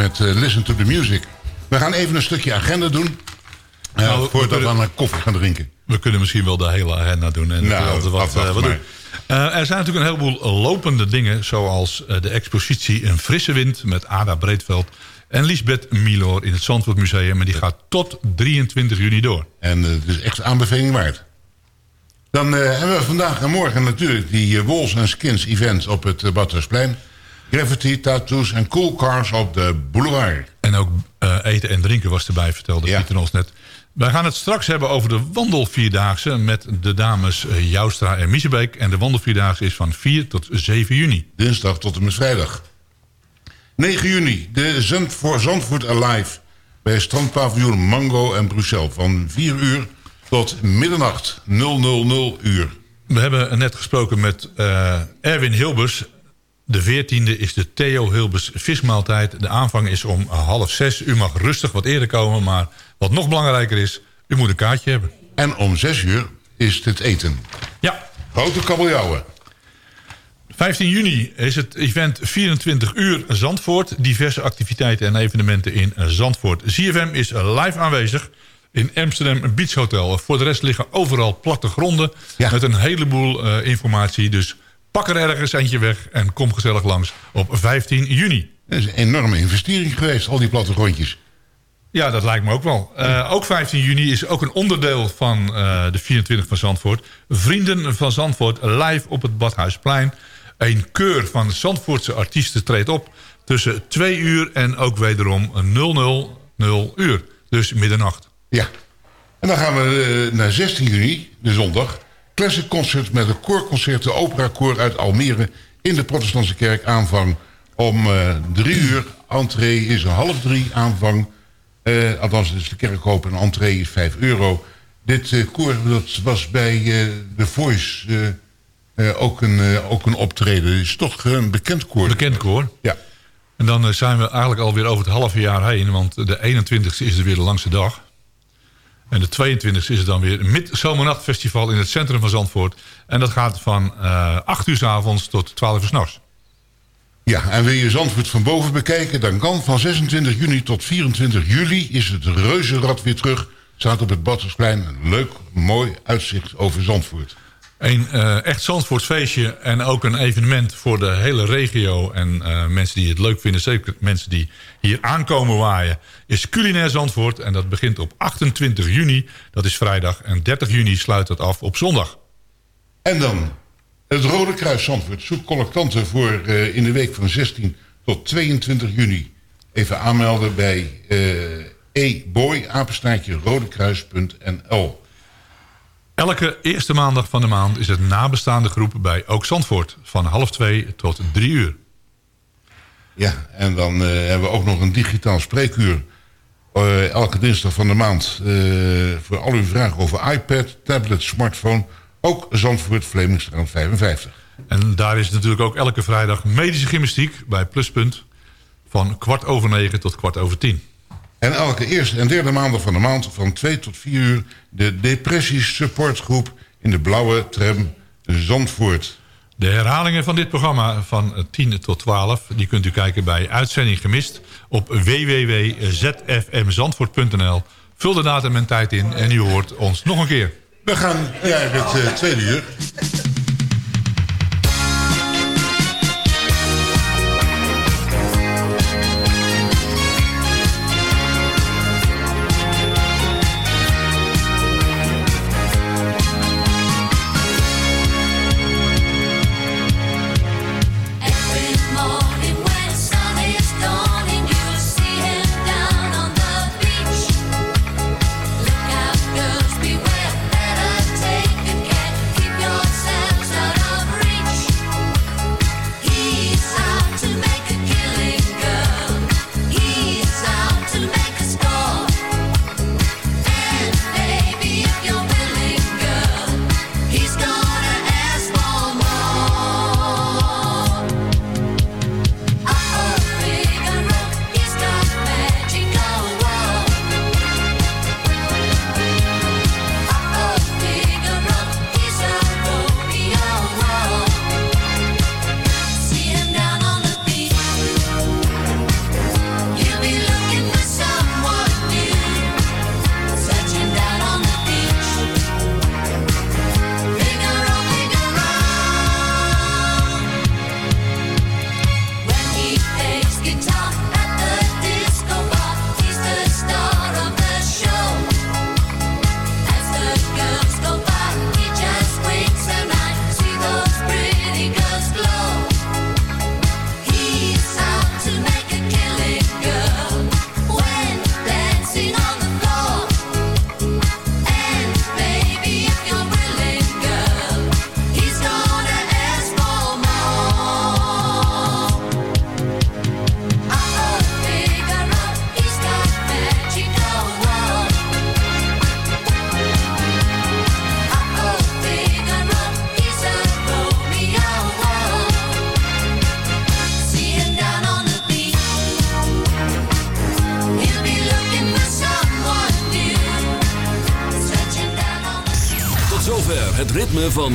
Speaker 4: met eh, Listen to the Music. We gaan even een stukje agenda doen. eh,
Speaker 3: Nou, we
Speaker 4: voordat we aan koffie gaan drinken.
Speaker 3: We kunnen misschien wel de hele agenda doen. En
Speaker 4: Nou,
Speaker 3: wat, eh, wat doen. Eh, er zijn natuurlijk een heleboel lopende dingen... zoals de expositie Een Frisse Wind met Ada Breedveld... en Lisbeth Milor in het Zandvoort Museum. En die gaat tot 23 juni door.
Speaker 4: En het is echt aanbeveling waard. Dan hebben we vandaag en morgen natuurlijk die and Skins event op het uh, Badhuisplein. Graffiti, tattoos en cool cars op de boulevard.
Speaker 3: En ook eh, eten en drinken was erbij, vertelde Pieter ons net. Wij gaan het straks hebben over de wandelvierdaagse... met de dames eh, Joustra en Miezebeek. En de wandelvierdaagse is van 4 tot 7 juni.
Speaker 4: Dinsdag tot en met vrijdag. 9 juni, de Zandvoort, Zandvoort Alive... bij strandpaviljoen Mango en Bruxelles... van 4 uur tot middernacht 000 uur.
Speaker 3: We hebben net gesproken met eh, Erwin Hilbers. De 14e is de Theo Hilbers vismaaltijd. De aanvang is om half zes. U mag rustig wat eerder komen, maar wat nog belangrijker is... u moet een kaartje hebben.
Speaker 4: En om 6 uur is het eten.
Speaker 3: Ja.
Speaker 4: Grote kabeljauwen.
Speaker 3: 15 juni is het event 24 uur Zandvoort. Diverse activiteiten en evenementen in Zandvoort. ZFM is live aanwezig in Amsterdam Beach Hotel. Voor de rest liggen overal platte gronden met een heleboel eh, informatie. Dus pak er ergens eentje weg en kom gezellig langs op 15 juni.
Speaker 4: Dat is een enorme investering geweest, al die plattegrondjes.
Speaker 3: Ja, dat lijkt me ook wel. Eh, ook 15 juni is ook een onderdeel van eh, de 24 van Zandvoort. Vrienden van Zandvoort live op het Badhuisplein. Een keur van Zandvoortse artiesten treedt op tussen 2 uur en ook wederom 00 uur. Dus middernacht.
Speaker 4: Ja. En dan gaan we eh, naar 16 juni, de zondag. Classic Concert met een koorconcert, de operakoor uit Almere... in de protestantse kerk aanvang om eh, drie uur. Entree is een half drie aanvang. Eh, althans, de kerk open en entree is 5 euro. Dit eh, koor dat was bij The Voice ook, een, ook een optreden. Het is toch een bekend koor.
Speaker 3: Bekend koor.
Speaker 4: Ja.
Speaker 3: En dan zijn we eigenlijk alweer over het halve jaar heen. Want de 21ste is er weer de langste dag. En de 22e is het dan weer een Midzomernachtfestival in het centrum van Zandvoort. En dat gaat van eh 8 uur s avonds tot 12 uur s'nachts.
Speaker 4: Ja, en wil je Zandvoort van boven bekijken... dan kan van 26 juni tot 24 juli is het Reuzenrad weer terug. Staat op het Badhuisplein. Een leuk, mooi uitzicht over Zandvoort.
Speaker 3: Een eh, echt Zandvoorts feestje en ook een evenement voor de hele regio. En eh, mensen die het leuk vinden, zeker mensen die hier aankomen waaien... is Culinair Zandvoort en dat begint op 28 juni. Dat is vrijdag en 30 juni sluit dat af op zondag.
Speaker 4: En dan het Rode Kruis Zandvoort zoekt collectanten voor eh, in de week van 16 tot 22 juni. Even aanmelden bij e-boy, rodekruis.nl.
Speaker 3: Elke eerste maandag van de maand is het nabestaande groep bij Ook Zandvoort. Van half twee tot drie uur.
Speaker 4: Ja, en dan eh, hebben we ook nog een digitaal spreekuur. eh, elke dinsdag van de maand. eh, voor al uw vragen over iPad, tablet, smartphone. Ook Zandvoort Vlemingstraat 55.
Speaker 3: En daar is natuurlijk ook elke vrijdag medische gymnastiek bij Pluspunt. Van kwart over negen tot kwart over tien.
Speaker 4: En elke eerste en derde maandag van de maand van 2 tot 4 uur... de depressies supportgroep in de blauwe tram Zandvoort.
Speaker 3: De herhalingen van dit programma van eh, 10 tot 12... die kunt u kijken bij Uitzending Gemist op www.zfmzandvoort.nl. Vul de datum en tijd in en u hoort ons nog een keer.
Speaker 4: We gaan naar het eh, tweede uur.